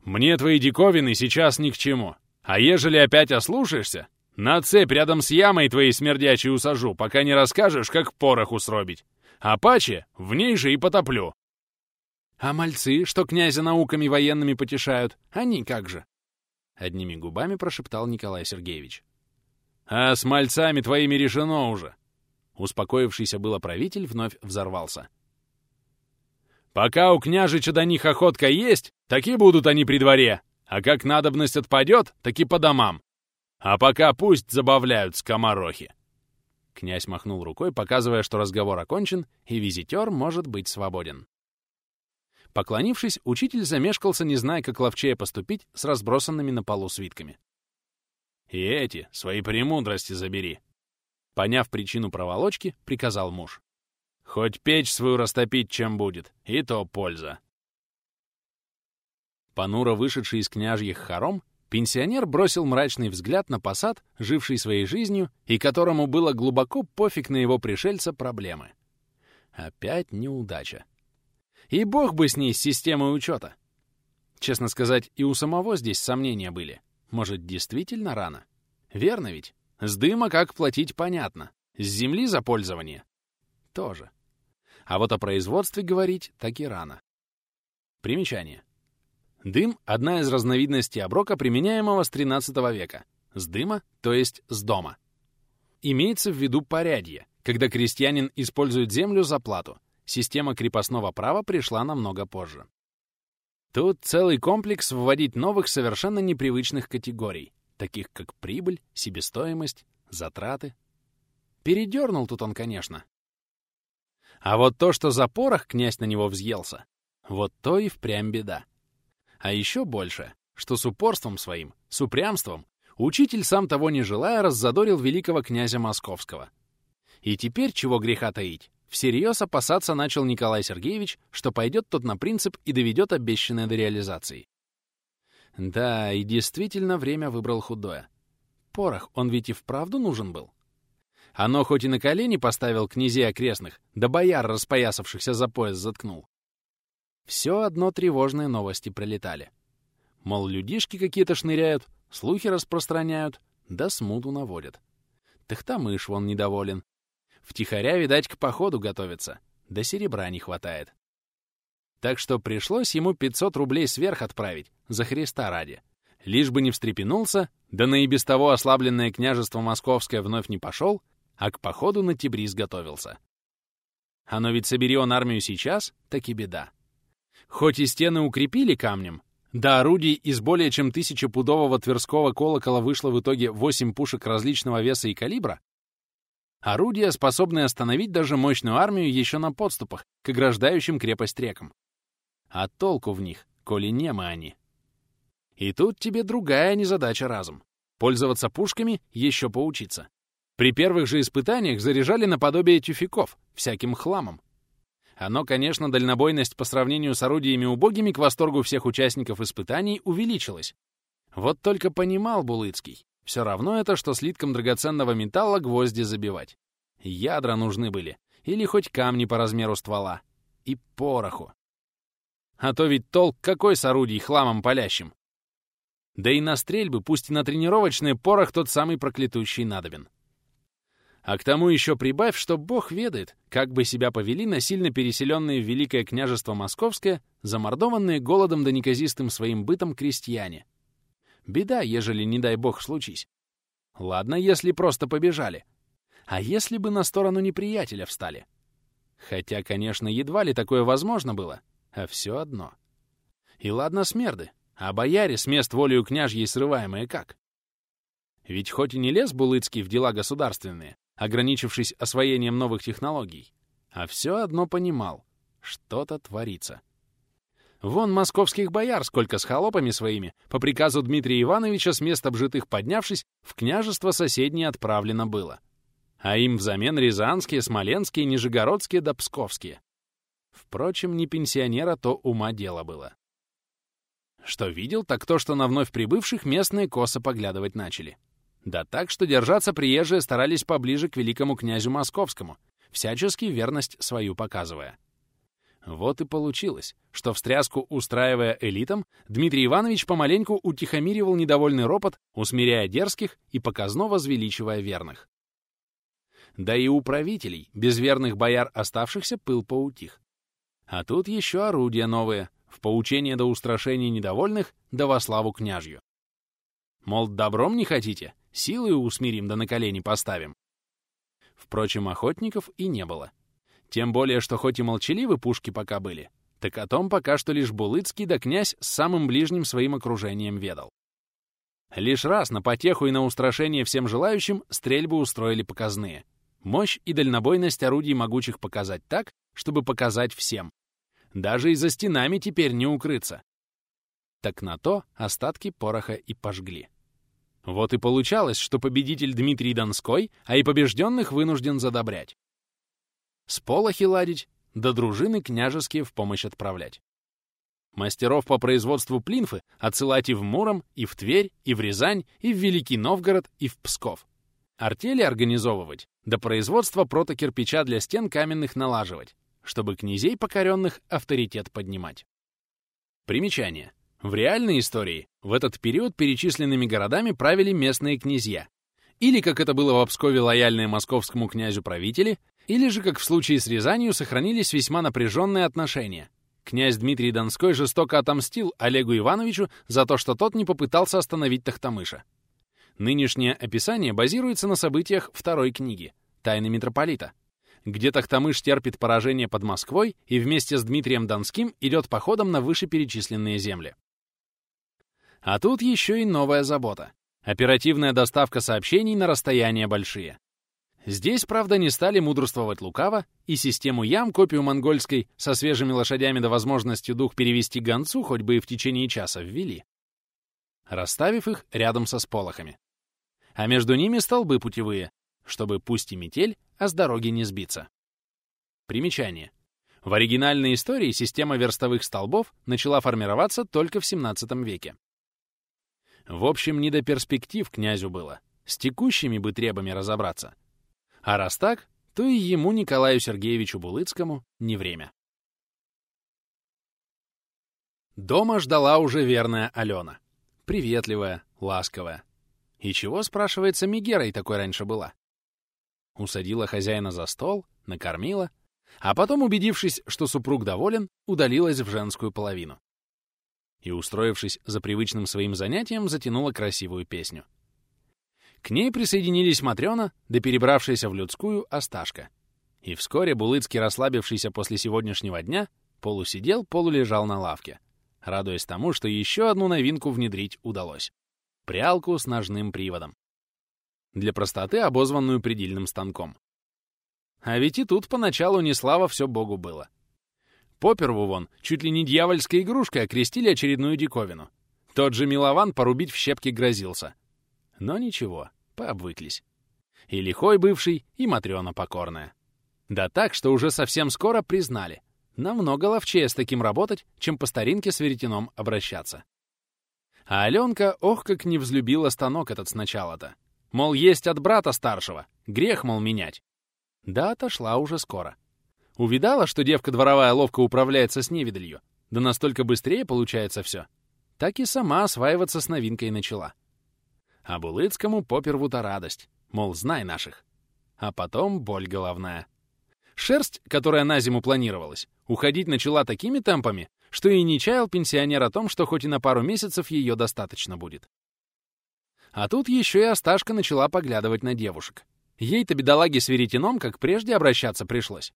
«Мне твои диковины сейчас ни к чему. А ежели опять ослушаешься, на цепь рядом с ямой твоей смердячей усажу, пока не расскажешь, как пороху сробить. А паче в ней же и потоплю». «А мальцы, что князя науками военными потешают, они как же?» Одними губами прошептал Николай Сергеевич. «А с мальцами твоими решено уже!» Успокоившийся было правитель вновь взорвался. «Пока у княжича до них охотка есть, таки будут они при дворе, а как надобность отпадет, таки по домам. А пока пусть забавляют скоморохи!» Князь махнул рукой, показывая, что разговор окончен, и визитер может быть свободен. Поклонившись, учитель замешкался, не зная, как ловчее поступить с разбросанными на полу свитками. «И эти, свои премудрости забери!» Поняв причину проволочки, приказал муж. «Хоть печь свою растопить чем будет, и то польза!» Понуро вышедший из княжьих хором, пенсионер бросил мрачный взгляд на посад, живший своей жизнью, и которому было глубоко пофиг на его пришельца проблемы. Опять неудача. И бог бы с ней, с системой учета. Честно сказать, и у самого здесь сомнения были. Может, действительно рано? Верно ведь? С дыма как платить понятно. С земли за пользование? Тоже. А вот о производстве говорить так и рано. Примечание. Дым — одна из разновидностей оброка, применяемого с XIII века. С дыма, то есть с дома. Имеется в виду порядье, когда крестьянин использует землю за плату, система крепостного права пришла намного позже. Тут целый комплекс вводить новых совершенно непривычных категорий, таких как прибыль, себестоимость, затраты. Передернул тут он, конечно. А вот то, что за порох князь на него взъелся, вот то и впрямь беда. А еще больше, что с упорством своим, с упрямством, учитель, сам того не желая, раззадорил великого князя Московского. И теперь, чего греха таить, Всерьез опасаться начал Николай Сергеевич, что пойдет тот на принцип и доведет обещанное до реализации. Да, и действительно время выбрал худое. Порох, он ведь и вправду нужен был. Оно хоть и на колени поставил князей окрестных, да бояр, распоясавшихся за пояс, заткнул. Все одно тревожные новости пролетали. Мол, людишки какие-то шныряют, слухи распространяют, да смуту наводят. Тахтамыш вон недоволен, Втихаря, видать, к походу готовится. Да серебра не хватает. Так что пришлось ему 500 рублей сверх отправить, за Христа ради. Лишь бы не встрепенулся, да на и без того ослабленное княжество Московское вновь не пошел, а к походу на Тибриз готовился. Оно ведь собери он армию сейчас, так и беда. Хоть и стены укрепили камнем, да орудий из более чем тысячепудового тверского колокола вышло в итоге 8 пушек различного веса и калибра, Орудия, способные остановить даже мощную армию еще на подступах к ограждающим крепость рекам. А толку в них, коли немы они. И тут тебе другая незадача разум. Пользоваться пушками еще поучиться. При первых же испытаниях заряжали наподобие тюфяков, всяким хламом. Оно, конечно, дальнобойность по сравнению с орудиями убогими к восторгу всех участников испытаний увеличилась. Вот только понимал Булыцкий, все равно это, что слитком драгоценного металла гвозди забивать. Ядра нужны были. Или хоть камни по размеру ствола. И пороху. А то ведь толк какой с орудий хламом палящим. Да и на стрельбы, пусть и на тренировочные, порох тот самый проклятущий надобен. А к тому еще прибавь, что бог ведает, как бы себя повели насильно переселенные в Великое княжество Московское, замордованные голодом да неказистым своим бытом крестьяне — Беда, ежели, не дай бог, случись. Ладно, если просто побежали. А если бы на сторону неприятеля встали? Хотя, конечно, едва ли такое возможно было, а все одно. И ладно смерды, а бояре с мест волею княжьей срываемые как? Ведь хоть и не лез Булыцкий в дела государственные, ограничившись освоением новых технологий, а все одно понимал, что-то творится. Вон московских бояр сколько с холопами своими, по приказу Дмитрия Ивановича с мест обжитых поднявшись, в княжество соседнее отправлено было. А им взамен рязанские, смоленские, нижегородские да псковские. Впрочем, не пенсионера то ума дело было. Что видел, так то, что на вновь прибывших местные косо поглядывать начали. Да так, что держаться приезжие старались поближе к великому князю московскому, всячески верность свою показывая. Вот и получилось, что встряску устраивая элитам, Дмитрий Иванович помаленьку утихомиривал недовольный ропот, усмиряя дерзких и показно возвеличивая верных. Да и у правителей, без верных бояр оставшихся, пыл поутих. А тут еще орудия новые, в поучение до устрашения недовольных, да во славу княжью. Мол, добром не хотите? Силой усмирим да на колени поставим. Впрочем, охотников и не было. Тем более, что хоть и молчаливы пушки пока были, так о том пока что лишь Булыцкий да князь с самым ближним своим окружением ведал. Лишь раз на потеху и на устрашение всем желающим стрельбы устроили показные. Мощь и дальнобойность орудий могучих показать так, чтобы показать всем. Даже и за стенами теперь не укрыться. Так на то остатки пороха и пожгли. Вот и получалось, что победитель Дмитрий Донской, а и побежденных вынужден задобрять сполохи ладить, да дружины княжеские в помощь отправлять. Мастеров по производству плинфы отсылать и в Муром, и в Тверь, и в Рязань, и в Великий Новгород, и в Псков. Артели организовывать, да производство протокирпича для стен каменных налаживать, чтобы князей покоренных авторитет поднимать. Примечание. В реальной истории в этот период перечисленными городами правили местные князья. Или, как это было в Пскове лояльные московскому князю правители, или же, как в случае с Рязанью, сохранились весьма напряженные отношения. Князь Дмитрий Донской жестоко отомстил Олегу Ивановичу за то, что тот не попытался остановить Тахтамыша. Нынешнее описание базируется на событиях второй книги «Тайны митрополита», где Тахтамыш терпит поражение под Москвой и вместе с Дмитрием Донским идет походом на вышеперечисленные земли. А тут еще и новая забота — оперативная доставка сообщений на расстояния большие. Здесь, правда, не стали мудрствовать лукаво, и систему ям, копию монгольской, со свежими лошадями да возможностью дух перевести гонцу хоть бы и в течение часа ввели, расставив их рядом со сполохами. А между ними столбы путевые, чтобы пусть и метель, а с дороги не сбиться. Примечание. В оригинальной истории система верстовых столбов начала формироваться только в 17 веке. В общем, не до перспектив князю было. С текущими бы требами разобраться — а раз так, то и ему, Николаю Сергеевичу Булыцкому, не время. Дома ждала уже верная Алена. Приветливая, ласковая. И чего, спрашивается, Мигерой такой раньше была? Усадила хозяина за стол, накормила, а потом, убедившись, что супруг доволен, удалилась в женскую половину. И, устроившись за привычным своим занятием, затянула красивую песню — к ней присоединились Матрёна, да перебравшаяся в людскую Осташка. И вскоре Булыцкий, расслабившийся после сегодняшнего дня, полусидел, полулежал на лавке, радуясь тому, что еще одну новинку внедрить удалось. Прялку с ножным приводом. Для простоты обозванную предельным станком. А ведь и тут поначалу не слава все богу было. Поперву вон, чуть ли не дьявольской игрушкой окрестили очередную диковину. Тот же Милован порубить в щепки грозился — но ничего, пообвыклись. И лихой бывший, и Матрёна покорная. Да так, что уже совсем скоро признали. Намного ловчее с таким работать, чем по старинке с веретеном обращаться. А Аленка, ох, как не взлюбила станок этот сначала-то. Мол, есть от брата старшего, грех, мол, менять. Да, отошла уже скоро. Увидала, что девка дворовая ловко управляется с невидалью, да настолько быстрее получается все. Так и сама осваиваться с новинкой начала. А Булыцкому поперву-то радость, мол, знай наших. А потом боль головная. Шерсть, которая на зиму планировалась, уходить начала такими темпами, что и не чаял пенсионер о том, что хоть и на пару месяцев ее достаточно будет. А тут еще и Осташка начала поглядывать на девушек. Ей-то, бедолаге, с веретеном, как прежде, обращаться пришлось.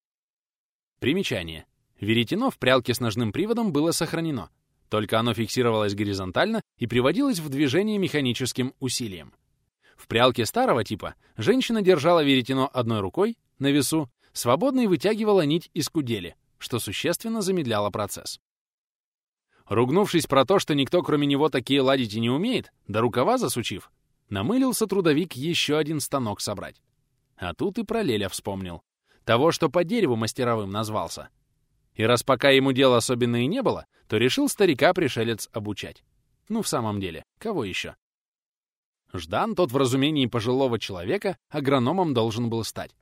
Примечание. Веретено в прялке с ножным приводом было сохранено, только оно фиксировалось горизонтально и приводилось в движение механическим усилием. В прялке старого типа женщина держала веретено одной рукой, на весу, свободно и вытягивала нить из кудели, что существенно замедляло процесс. Ругнувшись про то, что никто кроме него такие ладить и не умеет, да рукава засучив, намылился трудовик еще один станок собрать. А тут и про Леля вспомнил. Того, что по дереву мастеровым назвался. И раз пока ему дела особенно и не было, то решил старика-пришелец обучать. Ну, в самом деле, кого еще? Ждан, тот в разумении пожилого человека, агрономом должен был стать.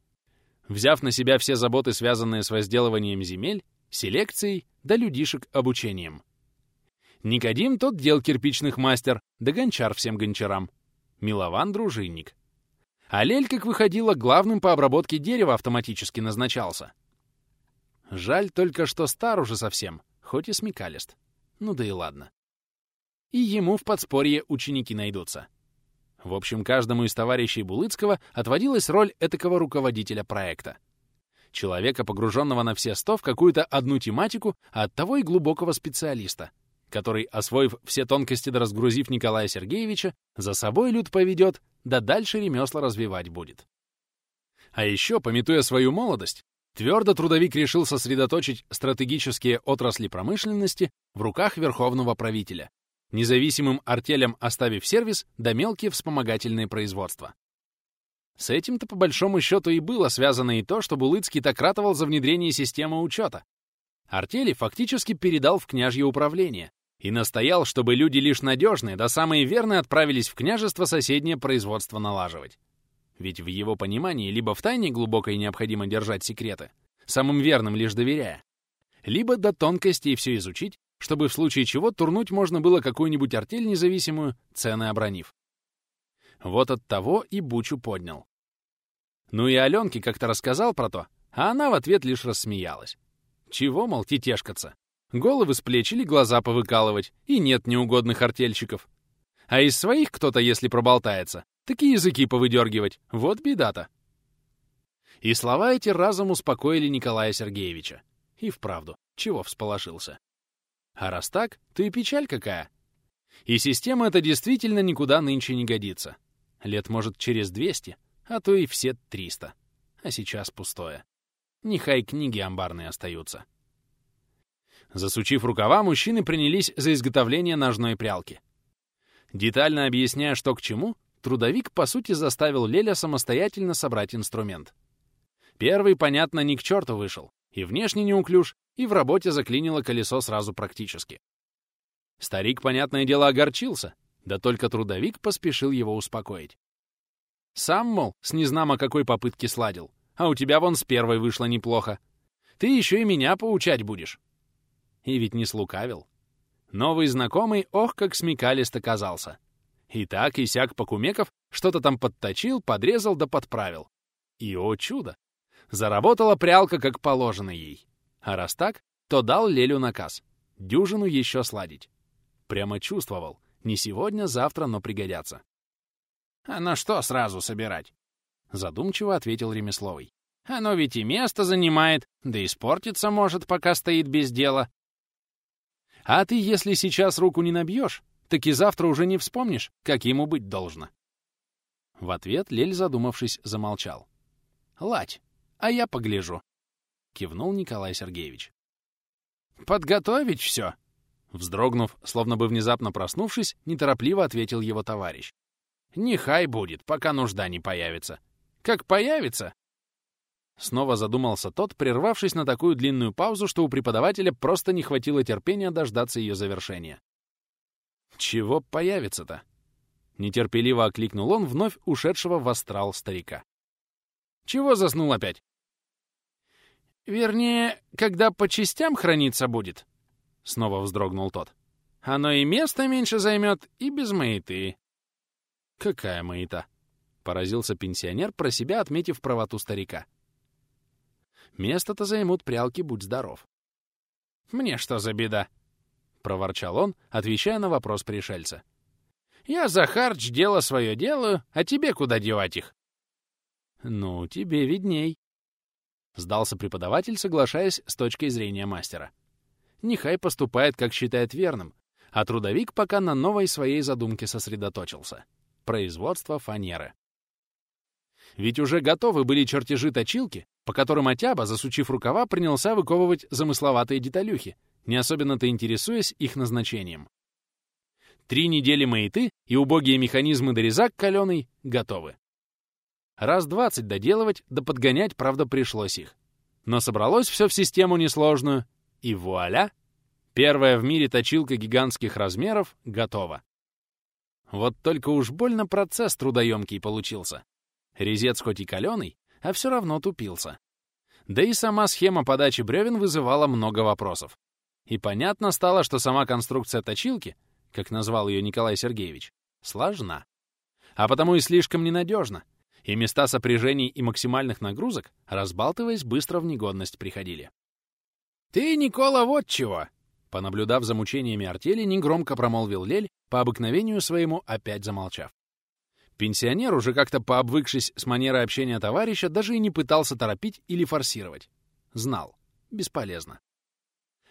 Взяв на себя все заботы, связанные с возделыванием земель, селекцией, да людишек обучением. Никодим тот дел кирпичных мастер, да гончар всем гончарам. Милован — дружинник. А Лель, как выходило, главным по обработке дерева автоматически назначался. Жаль только, что стар уже совсем, хоть и смекалист. Ну да и ладно. И ему в подспорье ученики найдутся. В общем, каждому из товарищей Булыцкого отводилась роль этакого руководителя проекта. Человека, погруженного на все сто в какую-то одну тематику, а оттого и глубокого специалиста, который, освоив все тонкости да разгрузив Николая Сергеевича, за собой люд поведет, да дальше ремесла развивать будет. А еще, пометуя свою молодость, твердо трудовик решил сосредоточить стратегические отрасли промышленности в руках верховного правителя, независимым артелям оставив сервис да мелкие вспомогательные производства. С этим-то по большому счету и было связано и то, что Булыцкий так ратовал за внедрение системы учета. Артели фактически передал в княжье управление и настоял, чтобы люди лишь надежные, да самые верные отправились в княжество соседнее производство налаживать. Ведь в его понимании либо в тайне глубокой необходимо держать секреты, самым верным лишь доверяя, либо до тонкостей все изучить, чтобы в случае чего турнуть можно было какую-нибудь артель независимую, цены обронив. Вот от того и Бучу поднял. Ну и Аленке как-то рассказал про то, а она в ответ лишь рассмеялась. Чего, мол, тетешкаться? Головы с плеч или глаза повыкалывать, и нет неугодных артельщиков. А из своих кто-то, если проболтается, такие языки повыдергивать. Вот беда-то. И слова эти разом успокоили Николая Сергеевича. И вправду, чего всполошился. А раз так, то и печаль какая. И система эта действительно никуда нынче не годится. Лет, может, через 200, а то и все 300. А сейчас пустое. Нехай книги амбарные остаются. Засучив рукава, мужчины принялись за изготовление ножной прялки. Детально объясняя, что к чему, трудовик, по сути, заставил Леля самостоятельно собрать инструмент. Первый, понятно, ни к черту вышел. И внешне неуклюж, и в работе заклинило колесо сразу практически. Старик, понятное дело, огорчился, да только трудовик поспешил его успокоить. Сам, мол, с незнамо какой попытки сладил, а у тебя вон с первой вышло неплохо. Ты еще и меня поучать будешь. И ведь не слукавил. Новый знакомый, ох, как смекалист оказался. И так, и сяк Покумеков что-то там подточил, подрезал да подправил. И, о чудо! Заработала прялка, как положено ей. А раз так, то дал Лелю наказ. Дюжину еще сладить. Прямо чувствовал. Не сегодня, завтра, но пригодятся. «А на что сразу собирать?» Задумчиво ответил Ремесловый. «Оно ведь и место занимает, да и испортиться может, пока стоит без дела. А ты, если сейчас руку не набьешь, так и завтра уже не вспомнишь, как ему быть должно». В ответ Лель, задумавшись, замолчал. «Ладь, а я погляжу. — кивнул Николай Сергеевич. «Подготовить все!» Вздрогнув, словно бы внезапно проснувшись, неторопливо ответил его товарищ. «Нехай будет, пока нужда не появится. Как появится...» Снова задумался тот, прервавшись на такую длинную паузу, что у преподавателя просто не хватило терпения дождаться ее завершения. «Чего появится-то?» Нетерпеливо окликнул он вновь ушедшего в астрал старика. «Чего заснул опять?» «Вернее, когда по частям храниться будет», — снова вздрогнул тот. «Оно и место меньше займет, и без маяты». «Какая маята?» — поразился пенсионер, про себя отметив правоту старика. «Место-то займут прялки, будь здоров». «Мне что за беда?» — проворчал он, отвечая на вопрос пришельца. Я за харч дело свое делаю, а тебе куда девать их? Ну, тебе видней. Сдался преподаватель, соглашаясь с точкой зрения мастера. Нехай поступает, как считает верным, а трудовик пока на новой своей задумке сосредоточился — производство фанеры. Ведь уже готовы были чертежи точилки, по которым Атяба, засучив рукава, принялся выковывать замысловатые деталюхи, не особенно-то интересуясь их назначением. Три недели маяты и убогие механизмы дорезак каленый готовы. Раз двадцать доделывать, да подгонять, правда, пришлось их. Но собралось все в систему несложную, и вуаля! Первая в мире точилка гигантских размеров готова. Вот только уж больно процесс трудоемкий получился. Резец хоть и каленый, а все равно тупился. Да и сама схема подачи бревен вызывала много вопросов. И понятно стало, что сама конструкция точилки, как назвал ее Николай Сергеевич, сложна. А потому и слишком ненадежна, и места сопряжений и максимальных нагрузок, разбалтываясь, быстро в негодность приходили. «Ты, Никола, вот чего!» Понаблюдав за мучениями артели, негромко промолвил Лель, по обыкновению своему опять замолчав. Пенсионер, уже как-то пообвыкшись с манерой общения товарища, даже и не пытался торопить или форсировать. Знал. Бесполезно.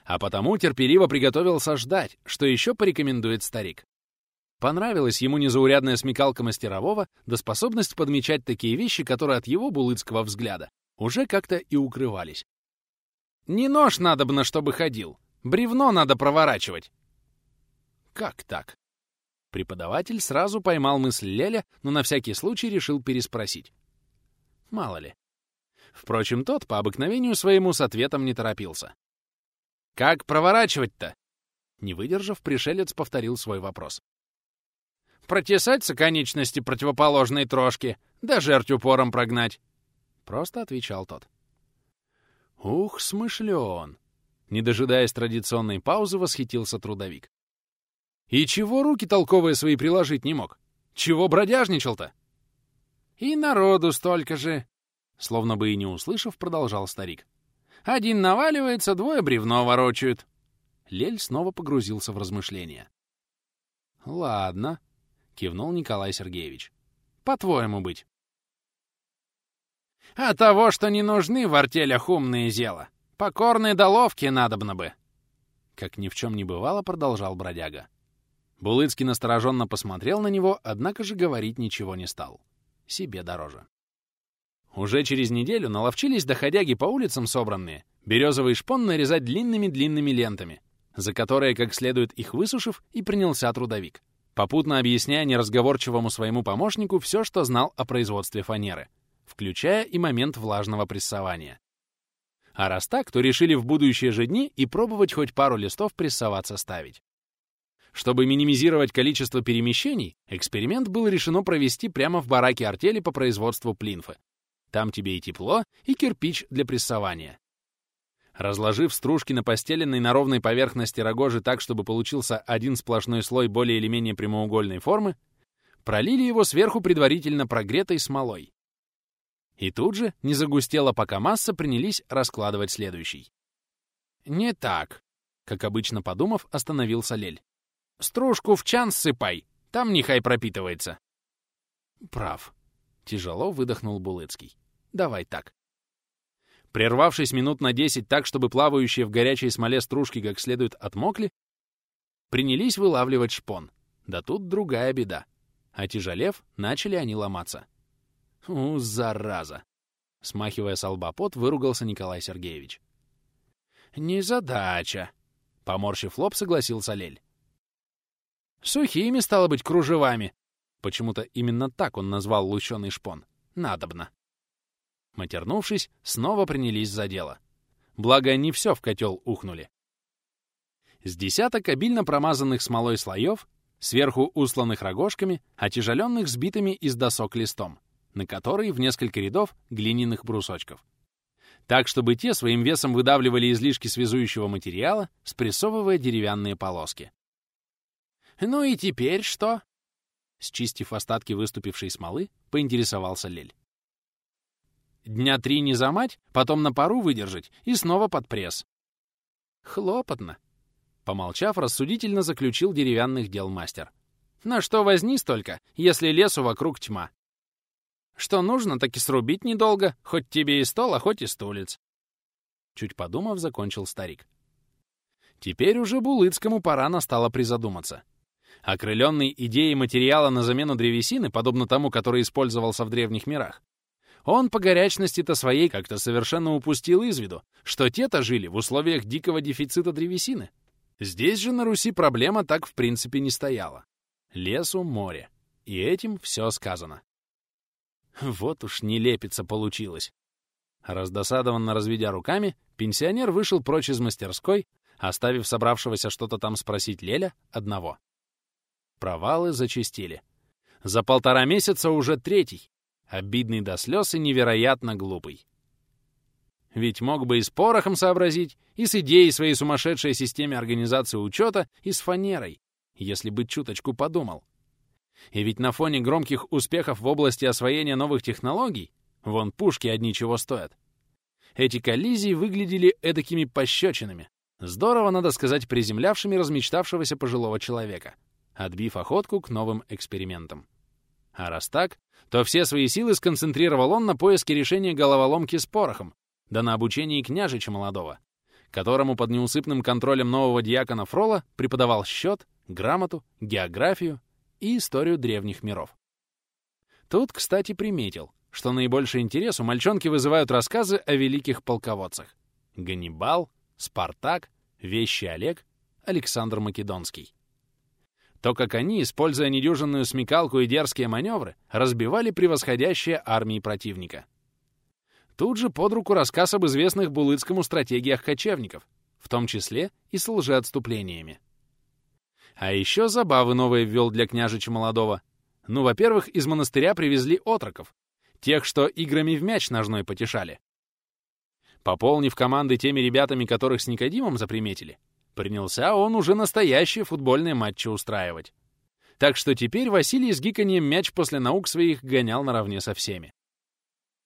А потому терпеливо приготовился ждать, что еще порекомендует старик. Понравилась ему незаурядная смекалка мастерового да способность подмечать такие вещи, которые от его булыцкого взгляда уже как-то и укрывались. «Не нож надобно, чтобы ходил. Бревно надо проворачивать». «Как так?» Преподаватель сразу поймал мысль Леля, но на всякий случай решил переспросить. Мало ли. Впрочем, тот по обыкновению своему с ответом не торопился. «Как проворачивать-то?» Не выдержав, пришелец повторил свой вопрос. Протесать конечности противоположной трошки, да жертв упором прогнать. Просто отвечал тот. Ух, смышлен! Не дожидаясь традиционной паузы, восхитился трудовик. И чего руки толковые свои приложить не мог? Чего бродяжничал-то? И народу столько же. Словно бы и не услышав, продолжал старик. Один наваливается, двое бревно ворочают. Лель снова погрузился в размышления. Ладно, кивнул Николай Сергеевич. По-твоему быть. А того, что не нужны в артелях умные зела. Покорные доловки надобно бы. Как ни в чем не бывало, продолжал бродяга. Булыцкий настороженно посмотрел на него, однако же говорить ничего не стал. Себе дороже. Уже через неделю наловчились доходяги по улицам собранные, березовый шпон нарезать длинными-длинными лентами, за которые, как следует их высушив, и принялся трудовик попутно объясняя неразговорчивому своему помощнику все, что знал о производстве фанеры, включая и момент влажного прессования. А раз так, то решили в будущие же дни и пробовать хоть пару листов прессоваться ставить. Чтобы минимизировать количество перемещений, эксперимент был решено провести прямо в бараке артели по производству плинфы. Там тебе и тепло, и кирпич для прессования. Разложив стружки на постеленной на ровной поверхности рогожи так, чтобы получился один сплошной слой более или менее прямоугольной формы, пролили его сверху предварительно прогретой смолой. И тут же, не загустела пока масса, принялись раскладывать следующий. «Не так», — как обычно подумав, остановился Лель. «Стружку в чан ссыпай, там нехай пропитывается». «Прав», — тяжело выдохнул Булыцкий. «Давай так. Прервавшись минут на десять так, чтобы плавающие в горячей смоле стружки как следует отмокли, принялись вылавливать шпон. Да тут другая беда. Отяжелев, начали они ломаться. «У, зараза!» Смахивая с лба пот, выругался Николай Сергеевич. «Незадача!» Поморщив лоб, согласился Лель. «Сухими, стало быть, кружевами!» Почему-то именно так он назвал лущеный шпон. Надобно. Матернувшись, снова принялись за дело. Благо, не все в котел ухнули. С десяток обильно промазанных смолой слоев, сверху усланных рогожками, отяжеленных сбитыми из досок листом, на который в несколько рядов глиняных брусочков. Так, чтобы те своим весом выдавливали излишки связующего материала, спрессовывая деревянные полоски. «Ну и теперь что?» Счистив остатки выступившей смолы, поинтересовался Лель. Дня три не замать, потом на пару выдержать и снова под пресс. Хлопотно. Помолчав, рассудительно заключил деревянных дел мастер. На что возни столько, если лесу вокруг тьма? Что нужно, так и срубить недолго, хоть тебе и стол, а хоть и стулец. Чуть подумав, закончил старик. Теперь уже Булыцкому пора настало призадуматься. Окрыленный идеей материала на замену древесины, подобно тому, который использовался в древних мирах, он по горячности-то своей как-то совершенно упустил из виду, что те-то жили в условиях дикого дефицита древесины. Здесь же на Руси проблема так в принципе не стояла. Лесу, море. И этим все сказано. Вот уж не лепится получилось. Раздосадованно разведя руками, пенсионер вышел прочь из мастерской, оставив собравшегося что-то там спросить Леля одного. Провалы зачастили. За полтора месяца уже третий, обидный до слез и невероятно глупый. Ведь мог бы и с порохом сообразить, и с идеей своей сумасшедшей системе организации учета, и с фанерой, если бы чуточку подумал. И ведь на фоне громких успехов в области освоения новых технологий, вон пушки одни чего стоят, эти коллизии выглядели эдакими пощечинами, здорово, надо сказать, приземлявшими размечтавшегося пожилого человека, отбив охотку к новым экспериментам. А раз так, то все свои силы сконцентрировал он на поиске решения головоломки с порохом, да на обучении княжича молодого, которому под неусыпным контролем нового диакона Фрола преподавал счет, грамоту, географию и историю древних миров. Тут, кстати, приметил, что наибольший интерес у мальчонки вызывают рассказы о великих полководцах. Ганнибал, Спартак, Вещи Олег, Александр Македонский. То, как они, используя недюжинную смекалку и дерзкие маневры, разбивали превосходящие армии противника. Тут же под руку рассказ об известных Булыцкому стратегиях кочевников, в том числе и с лжеотступлениями. А еще забавы новые ввел для княжича молодого. Ну, во-первых, из монастыря привезли отроков, тех, что играми в мяч ножной потешали. Пополнив команды теми ребятами, которых с Никодимом заприметили, принялся он уже настоящие футбольные матчи устраивать. Так что теперь Василий с гиканьем мяч после наук своих гонял наравне со всеми.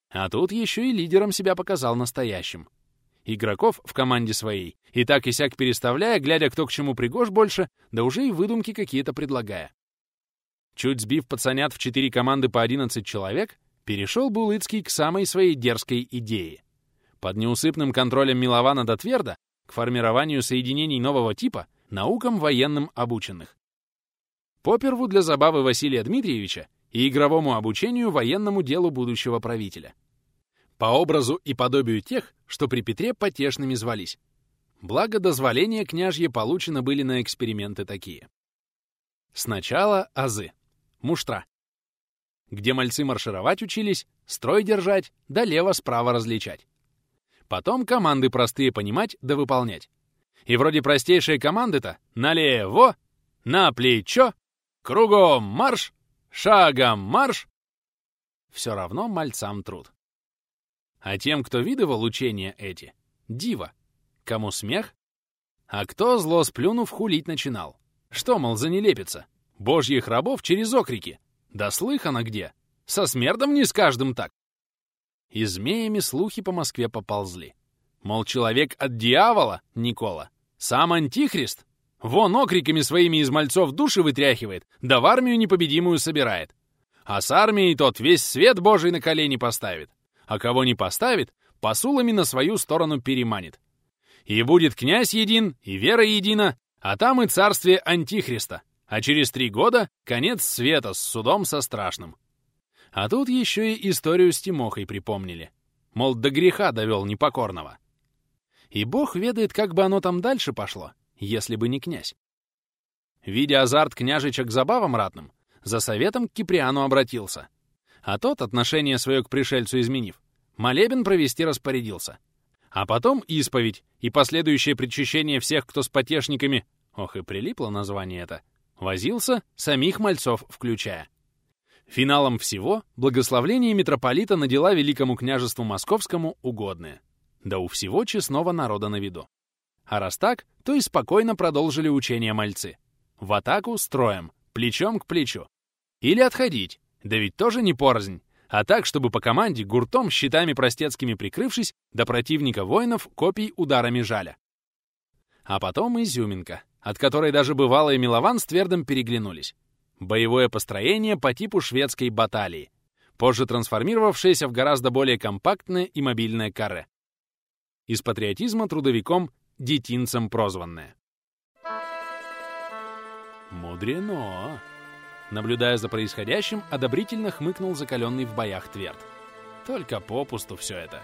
А тут еще и лидером себя показал настоящим игроков в команде своей, и так и сяк переставляя, глядя, кто к чему пригож больше, да уже и выдумки какие-то предлагая. Чуть сбив пацанят в четыре команды по 11 человек, перешел Булыцкий к самой своей дерзкой идее. Под неусыпным контролем Милована до Тверда к формированию соединений нового типа наукам военным обученных. Поперву для забавы Василия Дмитриевича и игровому обучению военному делу будущего правителя по образу и подобию тех, что при Петре потешными звались. Благо, дозволения княжье получено были на эксперименты такие. Сначала азы, муштра, где мальцы маршировать учились, строй держать, да лево-справа различать. Потом команды простые понимать да выполнять. И вроде простейшие команды-то налево, на плечо, кругом марш, шагом марш. Все равно мальцам труд. А тем, кто видывал учения эти, диво. Кому смех? А кто, зло сплюнув, хулить начинал? Что, мол, за нелепица? Божьих рабов через окрики. Да слыхано где? Со смердом не с каждым так. И змеями слухи по Москве поползли. Мол, человек от дьявола, Никола, сам антихрист. Вон окриками своими из мальцов души вытряхивает, да в армию непобедимую собирает. А с армией тот весь свет Божий на колени поставит а кого не поставит, посулами на свою сторону переманит. И будет князь един, и вера едина, а там и царствие Антихриста, а через три года конец света с судом со страшным. А тут еще и историю с Тимохой припомнили. Мол, до греха довел непокорного. И бог ведает, как бы оно там дальше пошло, если бы не князь. Видя азарт княжича к забавам ратным, за советом к Киприану обратился — а тот, отношение свое к пришельцу изменив, молебен провести распорядился. А потом исповедь и последующее причащение всех, кто с потешниками, ох и прилипло название это, возился, самих мальцов включая. Финалом всего — благословление митрополита на дела Великому княжеству Московскому угодные. Да у всего честного народа на виду. А раз так, то и спокойно продолжили учение мальцы. В атаку строем, плечом к плечу. Или отходить, да ведь тоже не порознь, а так, чтобы по команде гуртом щитами простецкими прикрывшись, до противника воинов копий ударами жаля. А потом изюминка, от которой даже бывалый Милован с Твердом переглянулись. Боевое построение по типу шведской баталии, позже трансформировавшееся в гораздо более компактное и мобильное каре. Из патриотизма трудовиком детинцем прозванное. Мудрено. Наблюдая за происходящим, одобрительно хмыкнул закаленный в боях Тверд. Только попусту все это.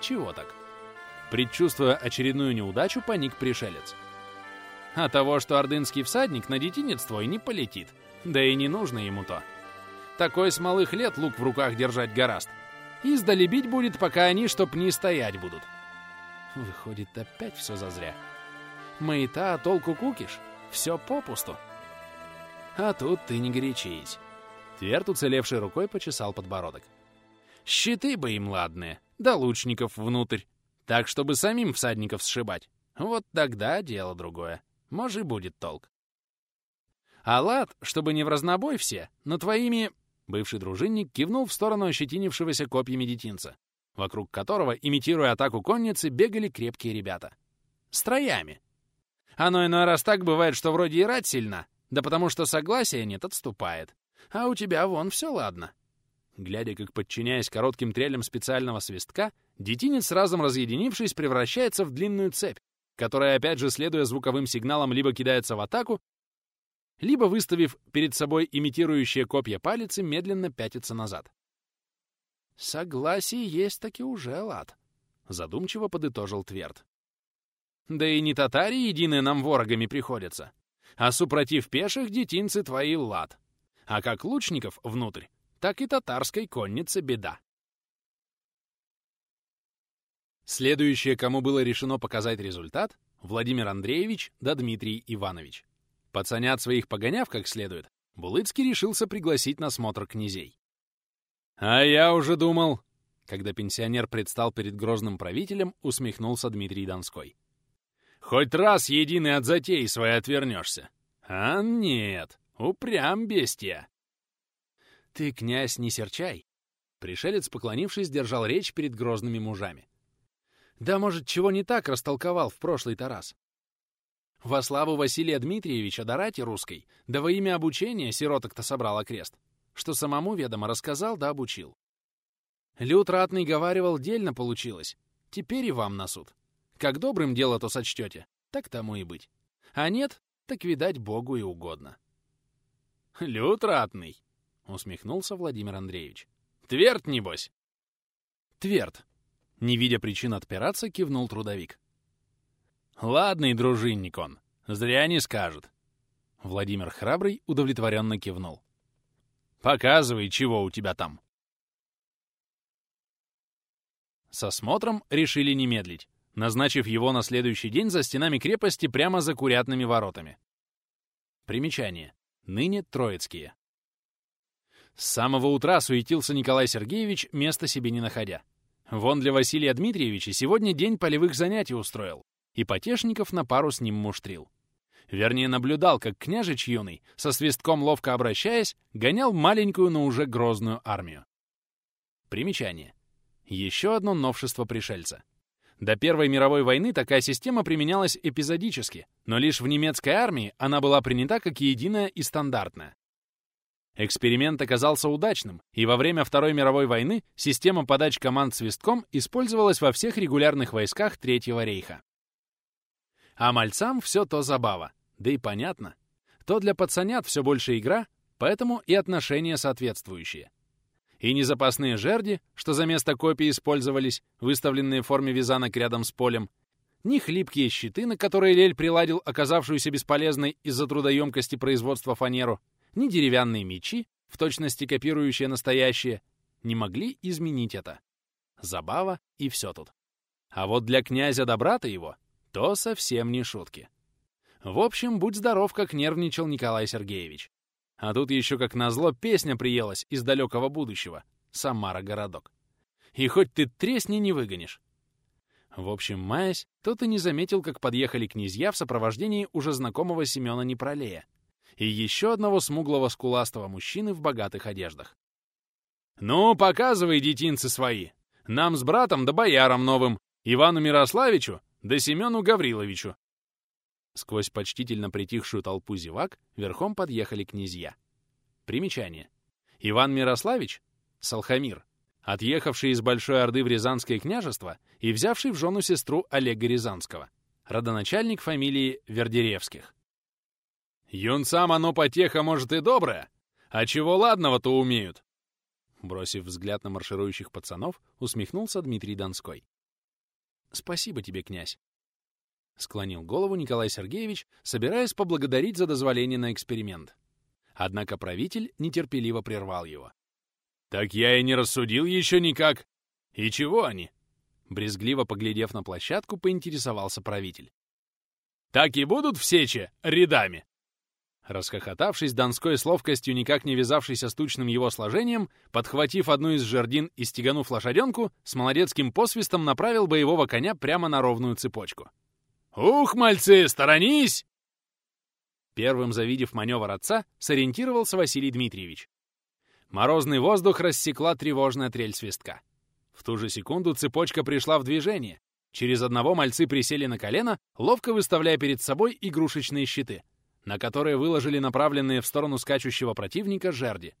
Чего так? Предчувствуя очередную неудачу, паник пришелец. А того, что ордынский всадник на детинец твой не полетит. Да и не нужно ему то. Такой с малых лет лук в руках держать гораст. Издали бить будет, пока они, чтоб не стоять будут. Выходит, опять все зазря. Маята, толку кукиш? Все попусту. А тут ты не горячись. Тверд, уцелевшей рукой, почесал подбородок. Щиты бы им ладные, да лучников внутрь. Так, чтобы самим всадников сшибать. Вот тогда дело другое. Может, будет толк. А лад, чтобы не в разнобой все, но твоими... Бывший дружинник кивнул в сторону ощетинившегося копьями детинца, вокруг которого, имитируя атаку конницы, бегали крепкие ребята. Строями. Оно иной раз так бывает, что вроде и рать сильна, да потому что согласия нет, отступает. А у тебя вон все ладно. Глядя, как, подчиняясь коротким трелям специального свистка, детинец, разом разъединившись, превращается в длинную цепь, которая, опять же, следуя звуковым сигналам, либо кидается в атаку, либо, выставив перед собой имитирующие копья палицы, медленно пятится назад. «Согласие есть таки уже лад», — задумчиво подытожил Тверд. «Да и не татари единые нам ворогами приходятся, а супротив пеших детинцы твои лад. А как лучников внутрь, так и татарской коннице беда». Следующее, кому было решено показать результат, Владимир Андреевич да Дмитрий Иванович. Пацанят своих погоняв как следует, Булыцкий решился пригласить на смотр князей. «А я уже думал...» Когда пенсионер предстал перед грозным правителем, усмехнулся Дмитрий Донской. «Хоть раз единый от затей своей отвернешься. А нет, упрям бестия». «Ты, князь, не серчай!» Пришелец, поклонившись, держал речь перед грозными мужами. «Да, может, чего не так растолковал в прошлый Тарас? Во славу Василия Дмитриевича Дарати русской, да во имя обучения сироток-то собрал окрест, что самому ведомо рассказал да обучил. Люд ратный говаривал, дельно получилось. Теперь и вам на суд. Как добрым дело то сочтете, так тому и быть. А нет, так, видать, Богу и угодно. «Люд ратный!» — усмехнулся Владимир Андреевич. «Тверд, небось?» «Тверд!» — не видя причин отпираться, кивнул трудовик. «Ладный дружинник он, зря не скажет». Владимир Храбрый удовлетворенно кивнул. «Показывай, чего у тебя там». С осмотром решили не медлить, назначив его на следующий день за стенами крепости прямо за курятными воротами. Примечание. Ныне Троицкие. С самого утра суетился Николай Сергеевич, места себе не находя. Вон для Василия Дмитриевича сегодня день полевых занятий устроил и потешников на пару с ним муштрил. Вернее, наблюдал, как княжич юный, со свистком ловко обращаясь, гонял маленькую, но уже грозную армию. Примечание. Еще одно новшество пришельца. До Первой мировой войны такая система применялась эпизодически, но лишь в немецкой армии она была принята как единая и стандартная. Эксперимент оказался удачным, и во время Второй мировой войны система подач команд свистком использовалась во всех регулярных войсках Третьего рейха. А мальцам все то забава. Да и понятно. То для пацанят все больше игра, поэтому и отношения соответствующие. И не запасные жерди, что за место копий использовались, выставленные в форме вязанок рядом с полем, ни хлипкие щиты, на которые Лель приладил оказавшуюся бесполезной из-за трудоемкости производства фанеру, ни деревянные мечи, в точности копирующие настоящие, не могли изменить это. Забава и все тут. А вот для князя добра-то его то совсем не шутки. В общем, будь здоров, как нервничал Николай Сергеевич. А тут еще как назло песня приелась из далекого будущего. Самара-городок. И хоть ты тресни не выгонишь. В общем, маясь, тот и не заметил, как подъехали князья в сопровождении уже знакомого Семена Непролея и еще одного смуглого скуластого мужчины в богатых одеждах. «Ну, показывай, детинцы свои! Нам с братом да бояром новым, Ивану Мирославичу да Семену Гавриловичу. Сквозь почтительно притихшую толпу зевак верхом подъехали князья. Примечание. Иван Мирославич, Салхамир, отъехавший из Большой Орды в Рязанское княжество и взявший в жену сестру Олега Рязанского, родоначальник фамилии Вердеревских. «Юнцам оно потеха, может, и доброе, а чего ладного-то умеют?» Бросив взгляд на марширующих пацанов, усмехнулся Дмитрий Донской. «Спасибо тебе, князь!» Склонил голову Николай Сергеевич, собираясь поблагодарить за дозволение на эксперимент. Однако правитель нетерпеливо прервал его. «Так я и не рассудил еще никак. И чего они?» Брезгливо поглядев на площадку, поинтересовался правитель. «Так и будут в сече рядами?» Расхохотавшись, Донской с ловкостью, никак не вязавшейся с тучным его сложением, подхватив одну из жердин и стеганув лошаденку, с молодецким посвистом направил боевого коня прямо на ровную цепочку. «Ух, мальцы, сторонись!» Первым завидев маневр отца, сориентировался Василий Дмитриевич. Морозный воздух рассекла тревожная трель свистка. В ту же секунду цепочка пришла в движение. Через одного мальцы присели на колено, ловко выставляя перед собой игрушечные щиты, на которые выложили направленные в сторону скачущего противника жерди.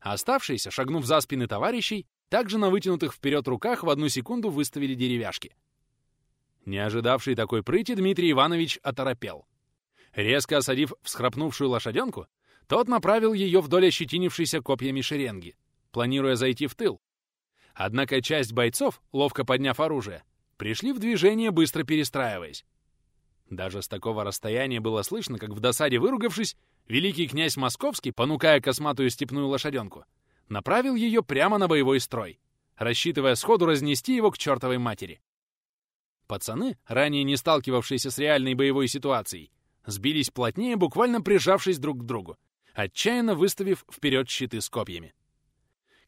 Оставшиеся, шагнув за спины товарищей, также на вытянутых вперед руках в одну секунду выставили деревяшки. Не ожидавший такой прыти, Дмитрий Иванович оторопел. Резко осадив всхрапнувшую лошаденку, тот направил ее вдоль ощетинившейся копьями шеренги, планируя зайти в тыл. Однако часть бойцов, ловко подняв оружие, пришли в движение, быстро перестраиваясь. Даже с такого расстояния было слышно, как в досаде выругавшись, великий князь Московский, понукая косматую степную лошаденку, направил ее прямо на боевой строй, рассчитывая сходу разнести его к чертовой матери. Пацаны, ранее не сталкивавшиеся с реальной боевой ситуацией, сбились плотнее, буквально прижавшись друг к другу, отчаянно выставив вперед щиты с копьями.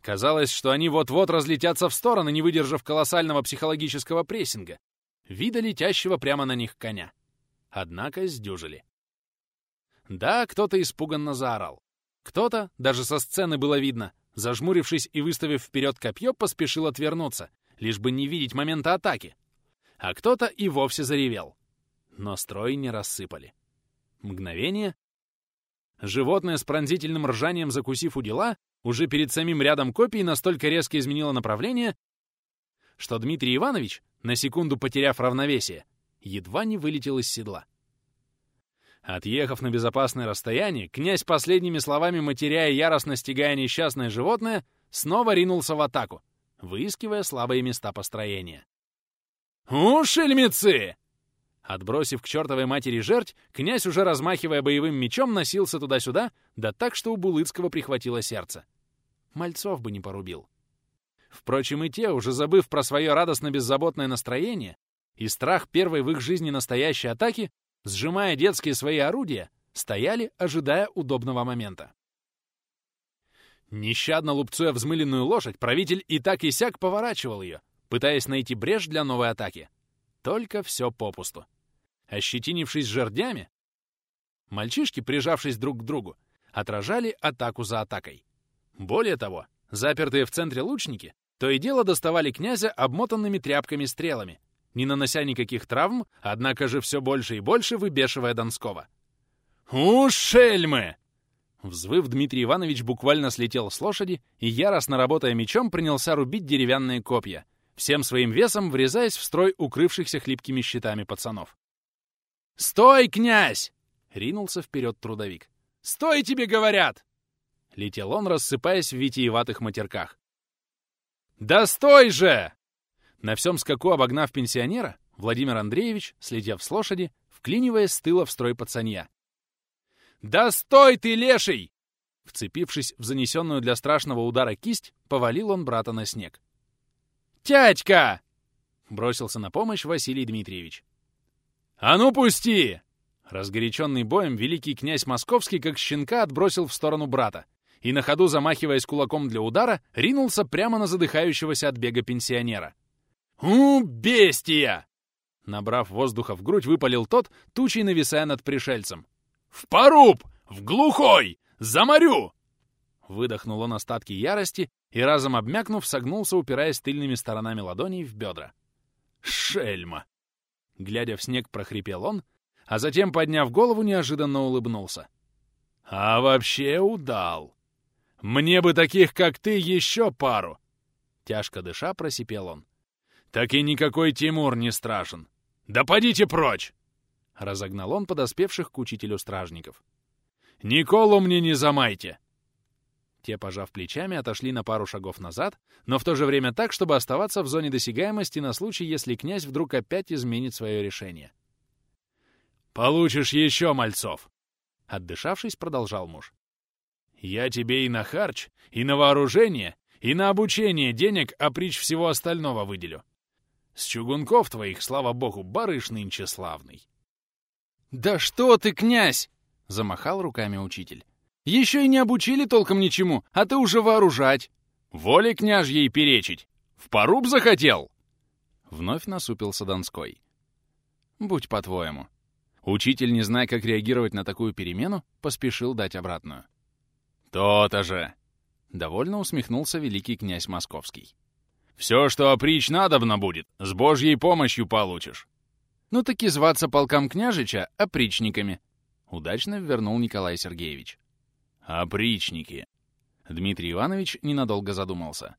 Казалось, что они вот-вот разлетятся в стороны, не выдержав колоссального психологического прессинга, вида летящего прямо на них коня. Однако сдюжили. Да, кто-то испуганно заорал. Кто-то, даже со сцены было видно, зажмурившись и выставив вперед копье, поспешил отвернуться, лишь бы не видеть момента атаки. А кто-то и вовсе заревел. Но строй не рассыпали. Мгновение. Животное с пронзительным ржанием, закусив у дела, уже перед самим рядом копий настолько резко изменило направление, что Дмитрий Иванович, на секунду потеряв равновесие, едва не вылетел из седла. Отъехав на безопасное расстояние, князь последними словами матеря и яростно стягая несчастное животное, снова ринулся в атаку, выискивая слабые места построения. «У, шельмецы!» Отбросив к чертовой матери жерть, князь, уже размахивая боевым мечом, носился туда-сюда, да так, что у Булыцкого прихватило сердце. Мальцов бы не порубил. Впрочем, и те, уже забыв про свое радостно-беззаботное настроение и страх первой в их жизни настоящей атаки, сжимая детские свои орудия, стояли, ожидая удобного момента. Нещадно лупцуя взмыленную лошадь, правитель и так и сяк поворачивал ее, пытаясь найти брешь для новой атаки. Только все попусту. Ощетинившись жердями, мальчишки, прижавшись друг к другу, отражали атаку за атакой. Более того, запертые в центре лучники то и дело доставали князя обмотанными тряпками-стрелами, не нанося никаких травм, однако же все больше и больше выбешивая Донского. «У, шельмы!» Взвыв, Дмитрий Иванович буквально слетел с лошади и, яростно работая мечом, принялся рубить деревянные копья, всем своим весом врезаясь в строй укрывшихся хлипкими щитами пацанов. «Стой, князь!» — ринулся вперед трудовик. «Стой, тебе говорят!» Летел он, рассыпаясь в витиеватых матерках. «Да стой же!» На всем скаку обогнав пенсионера, Владимир Андреевич, слетев с лошади, вклиниваясь с тыла в строй пацанья. «Да стой ты, леший!» Вцепившись в занесенную для страшного удара кисть, повалил он брата на снег. «Тятька!» — бросился на помощь Василий Дмитриевич. «А ну пусти!» Разгоряченный боем, великий князь Московский как щенка отбросил в сторону брата и на ходу, замахиваясь кулаком для удара, ринулся прямо на задыхающегося от бега пенсионера. «У, бестия!» Набрав воздуха в грудь, выпалил тот, тучей нависая над пришельцем. «В поруб! В глухой! Заморю!» Выдохнул он остатки ярости и, разом обмякнув, согнулся, упираясь тыльными сторонами ладоней в бедра. «Шельма!» Глядя в снег, прохрипел он, а затем, подняв голову, неожиданно улыбнулся. «А вообще удал! Мне бы таких, как ты, еще пару!» Тяжко дыша, просипел он. «Так и никакой Тимур не страшен! Да подите прочь!» Разогнал он подоспевших к учителю стражников. «Николу мне не замайте!» Те, пожав плечами, отошли на пару шагов назад, но в то же время так, чтобы оставаться в зоне досягаемости на случай, если князь вдруг опять изменит свое решение. «Получишь еще мальцов!» Отдышавшись, продолжал муж. «Я тебе и на харч, и на вооружение, и на обучение денег, а прич всего остального выделю. С чугунков твоих, слава богу, барыш нынче славный». «Да что ты, князь!» — замахал руками учитель. Еще и не обучили толком ничему, а ты уже вооружать. Воле княжьей перечить. В поруб захотел? Вновь насупился Донской. Будь по-твоему. Учитель, не зная, как реагировать на такую перемену, поспешил дать обратную. То-то же! Довольно усмехнулся великий князь Московский. Все, что опричь надобно будет, с божьей помощью получишь. Ну таки зваться полкам княжича опричниками. Удачно вернул Николай Сергеевич. «Опричники!» Дмитрий Иванович ненадолго задумался.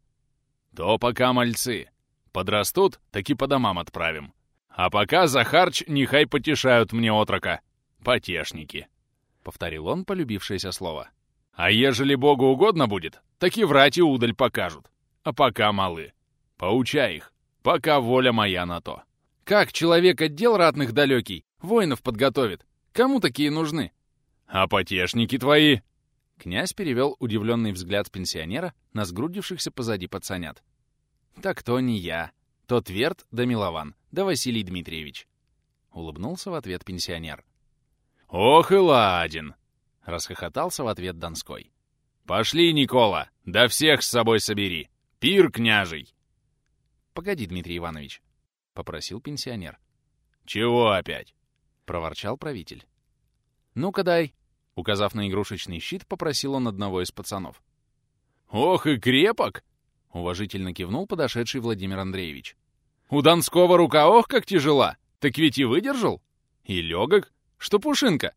«То пока мальцы. Подрастут, так и по домам отправим. А пока за харч нехай потешают мне отрока. Потешники!» Повторил он полюбившееся слово. «А ежели Богу угодно будет, так и врать и удаль покажут. А пока малы. Поучай их, пока воля моя на то». «Как человек отдел ратных далекий, воинов подготовит? Кому такие нужны?» «А потешники твои?» Князь перевел удивленный взгляд пенсионера на сгрудившихся позади пацанят. «Так то не я. То Тверд да Милован, да Василий Дмитриевич». Улыбнулся в ответ пенсионер. «Ох и ладен!» — расхохотался в ответ Донской. «Пошли, Никола, да всех с собой собери! Пир княжий!» «Погоди, Дмитрий Иванович», — попросил пенсионер. «Чего опять?» — проворчал правитель. «Ну-ка дай», Указав на игрушечный щит, попросил он одного из пацанов. «Ох и крепок!» — уважительно кивнул подошедший Владимир Андреевич. «У Донского рука ох как тяжела! Так ведь и выдержал! И легок, что пушинка!»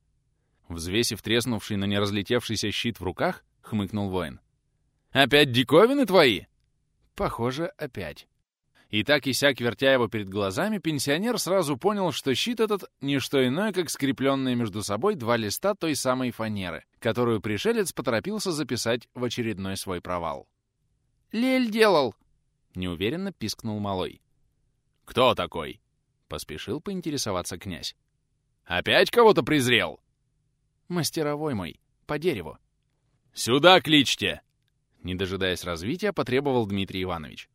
Взвесив треснувший, но не разлетевшийся щит в руках, хмыкнул воин. «Опять диковины твои?» «Похоже, опять». И так и сяк, вертя его перед глазами, пенсионер сразу понял, что щит этот — не что иное, как скрепленные между собой два листа той самой фанеры, которую пришелец поторопился записать в очередной свой провал. «Лель делал!» — неуверенно пискнул малой. «Кто такой?» — поспешил поинтересоваться князь. «Опять кого-то презрел?» «Мастеровой мой, по дереву». «Сюда кличьте!» Не дожидаясь развития, потребовал Дмитрий Иванович.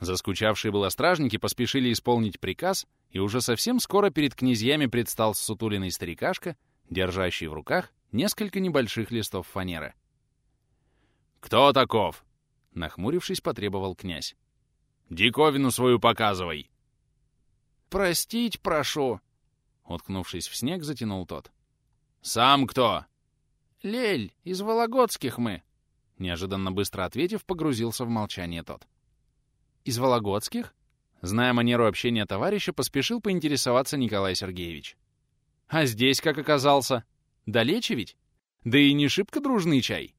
Заскучавшие было стражники поспешили исполнить приказ, и уже совсем скоро перед князьями предстал сутулиный старикашка, держащий в руках несколько небольших листов фанеры. «Кто таков?» — нахмурившись, потребовал князь. «Диковину свою показывай!» «Простить прошу!» — уткнувшись в снег, затянул тот. «Сам кто?» «Лель, из Вологодских мы!» Неожиданно быстро ответив, погрузился в молчание тот. Из Вологодских? Зная манеру общения товарища, поспешил поинтересоваться Николай Сергеевич. А здесь как оказался? Далече ведь? Да и не шибко дружный чай.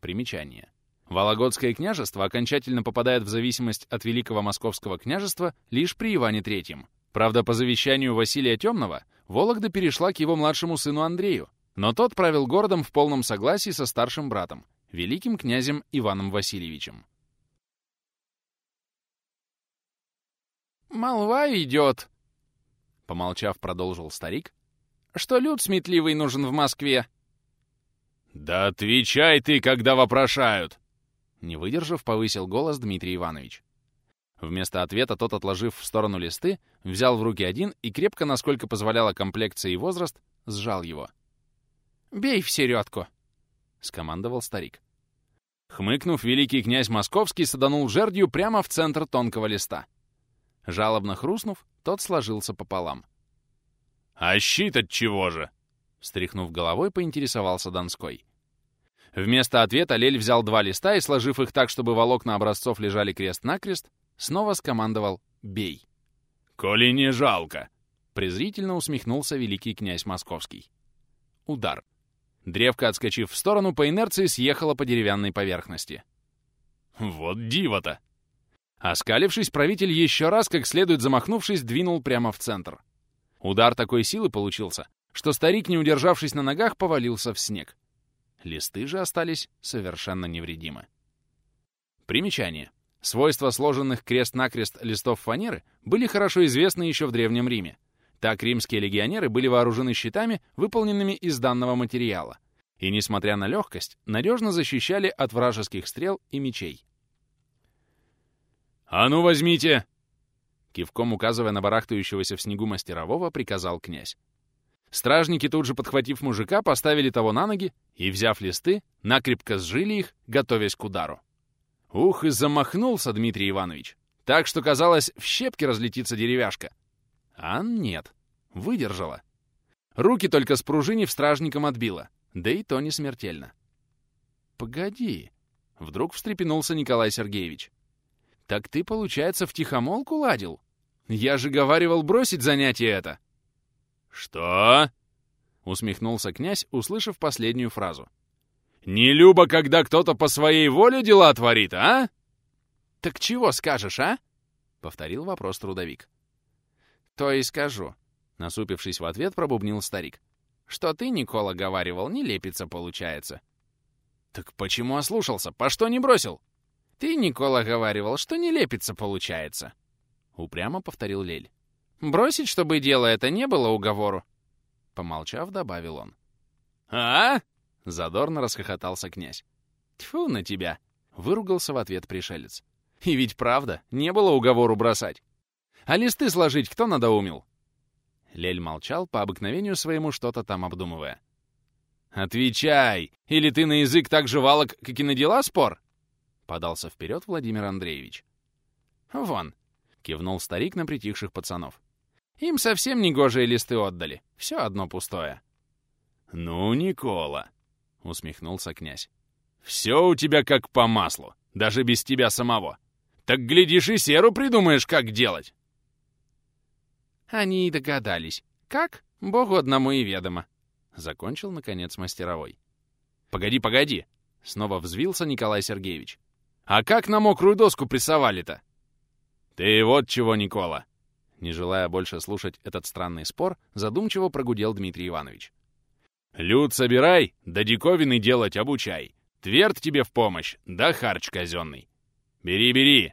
Примечание. Вологодское княжество окончательно попадает в зависимость от Великого Московского княжества лишь при Иване III. Правда, по завещанию Василия Темного, Вологда перешла к его младшему сыну Андрею, но тот правил городом в полном согласии со старшим братом, великим князем Иваном Васильевичем. «Молва идет!» Помолчав, продолжил старик. «Что люд сметливый нужен в Москве?» «Да отвечай ты, когда вопрошают!» Не выдержав, повысил голос Дмитрий Иванович. Вместо ответа тот, отложив в сторону листы, взял в руки один и крепко, насколько позволяла комплекция и возраст, сжал его. «Бей в середку!» — скомандовал старик. Хмыкнув, великий князь Московский саданул жердью прямо в центр тонкого листа. Жалобно хрустнув, тот сложился пополам. «А щит от чего же?» Стряхнув головой, поинтересовался Донской. Вместо ответа Лель взял два листа и, сложив их так, чтобы волокна образцов лежали крест-накрест, снова скомандовал «Бей». «Коли не жалко!» презрительно усмехнулся великий князь Московский. Удар. Древко, отскочив в сторону, по инерции съехало по деревянной поверхности. Вот диво-то! Оскалившись, правитель еще раз, как следует замахнувшись, двинул прямо в центр. Удар такой силы получился, что старик, не удержавшись на ногах, повалился в снег. Листы же остались совершенно невредимы. Примечание. Свойства сложенных крест-накрест листов фанеры были хорошо известны еще в Древнем Риме. Так римские легионеры были вооружены щитами, выполненными из данного материала, и, несмотря на легкость, надежно защищали от вражеских стрел и мечей. «А ну возьмите!» Кивком указывая на барахтающегося в снегу мастерового, приказал князь. Стражники, тут же подхватив мужика, поставили того на ноги и, взяв листы, накрепко сжили их, готовясь к удару. Ух, и замахнулся Дмитрий Иванович. Так что, казалось, в щепки разлетится деревяшка. А нет, выдержала. Руки только с пружинив стражником отбила, да и то не смертельно. «Погоди», — вдруг встрепенулся Николай Сергеевич. «Так ты, получается, в тихомолку ладил? Я же говаривал бросить занятие это!» «Что?» — усмехнулся князь, услышав последнюю фразу. «Не любо, когда кто-то по своей воле дела творит, а?» «Так чего скажешь, а?» — повторил вопрос трудовик. «То и скажу», — насупившись в ответ, пробубнил старик. «Что ты, Никола, говаривал, не лепится, получается». «Так почему ослушался? По что не бросил?» «Ты, Никола, говаривал, что не лепится, получается», — упрямо повторил Лель. «Бросить, чтобы дело это не было уговору?» Помолчав, добавил он. «А?» — задорно расхохотался князь. «Тьфу на тебя!» — выругался в ответ пришелец. «И ведь правда, не было уговору бросать. А листы сложить кто надоумил?» Лель молчал, по обыкновению своему что-то там обдумывая. «Отвечай! Или ты на язык так же валок, как и на дела спор?» Подался вперед Владимир Андреевич. «Вон!» — кивнул старик на притихших пацанов. «Им совсем негожие листы отдали. Все одно пустое». «Ну, Никола!» — усмехнулся князь. «Все у тебя как по маслу, даже без тебя самого. Так, глядишь, и серу придумаешь, как делать!» Они и догадались. Как? Богу одному и ведомо. Закончил, наконец, мастеровой. «Погоди, погоди!» — снова взвился Николай Сергеевич. «А как на мокрую доску прессовали-то?» «Ты вот чего, Никола!» Не желая больше слушать этот странный спор, задумчиво прогудел Дмитрий Иванович. «Люд собирай, да диковины делать обучай. Тверд тебе в помощь, да харч казенный. Бери, бери,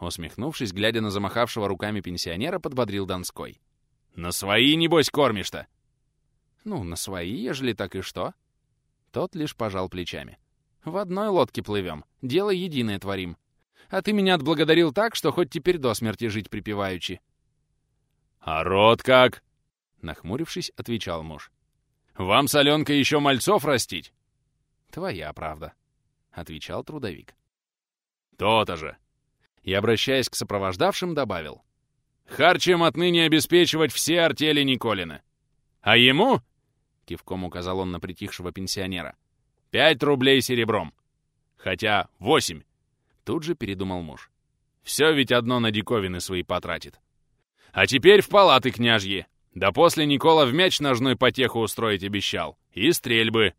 Усмехнувшись, глядя на замахавшего руками пенсионера, подбодрил Донской. «На свои, небось, кормишь-то!» «Ну, на свои, ежели так и что?» Тот лишь пожал плечами. «В одной лодке плывем, дело единое творим. А ты меня отблагодарил так, что хоть теперь до смерти жить припеваючи». «А рот как?» Нахмурившись, отвечал муж. «Вам, соленка, еще мальцов растить?» «Твоя правда», — отвечал трудовик. «То-то же!» и, обращаясь к сопровождавшим, добавил. «Харчем отныне обеспечивать все артели Николина. А ему, — кивком указал он на притихшего пенсионера, — пять рублей серебром. Хотя восемь, — тут же передумал муж. Все ведь одно на диковины свои потратит. А теперь в палаты княжьи. Да после Никола в мяч ножной потеху устроить обещал. И стрельбы.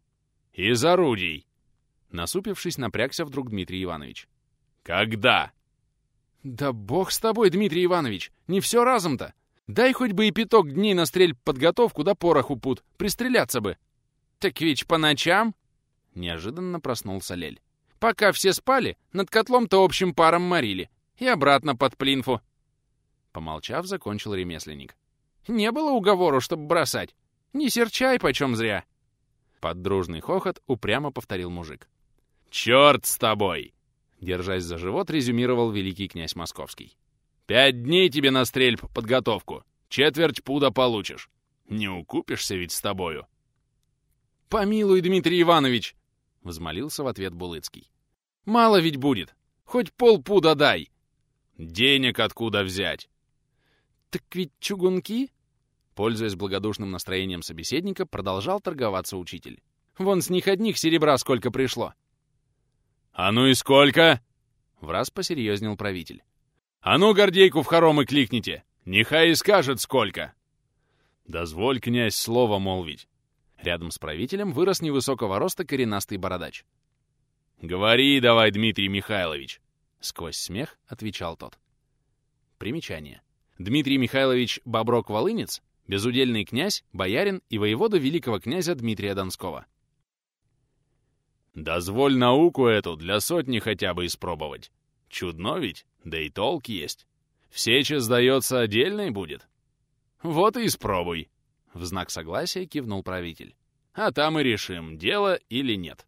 Из орудий. Насупившись, напрягся вдруг Дмитрий Иванович. «Когда?» «Да бог с тобой, Дмитрий Иванович! Не все разом-то! Дай хоть бы и пяток дней на стрель подготовку да пороху пут, пристреляться бы!» «Так ведь по ночам?» Неожиданно проснулся Лель. «Пока все спали, над котлом-то общим паром морили. И обратно под плинфу». Помолчав, закончил ремесленник. «Не было уговору, чтобы бросать. Не серчай почем зря!» Под дружный хохот упрямо повторил мужик. «Черт с тобой!» Держась за живот, резюмировал великий князь Московский. «Пять дней тебе на стрельб подготовку. Четверть пуда получишь. Не укупишься ведь с тобою». «Помилуй, Дмитрий Иванович!» — взмолился в ответ Булыцкий. «Мало ведь будет. Хоть полпуда дай». «Денег откуда взять?» «Так ведь чугунки?» Пользуясь благодушным настроением собеседника, продолжал торговаться учитель. «Вон с них одних серебра сколько пришло. «А ну и сколько?» — враз посерьезнел правитель. «А ну, Гордейку в хоромы кликните! Нехай и скажет, сколько!» «Дозволь, князь, слово молвить». Рядом с правителем вырос невысокого роста коренастый бородач. «Говори давай, Дмитрий Михайлович!» Сквозь смех отвечал тот. Примечание. Дмитрий Михайлович Боброк-Волынец, безудельный князь, боярин и воевода великого князя Дмитрия Донского. «Дозволь науку эту для сотни хотя бы испробовать. Чудно ведь, да и толк есть. В сече, сдается, отдельной будет. Вот и испробуй!» В знак согласия кивнул правитель. «А там и решим, дело или нет».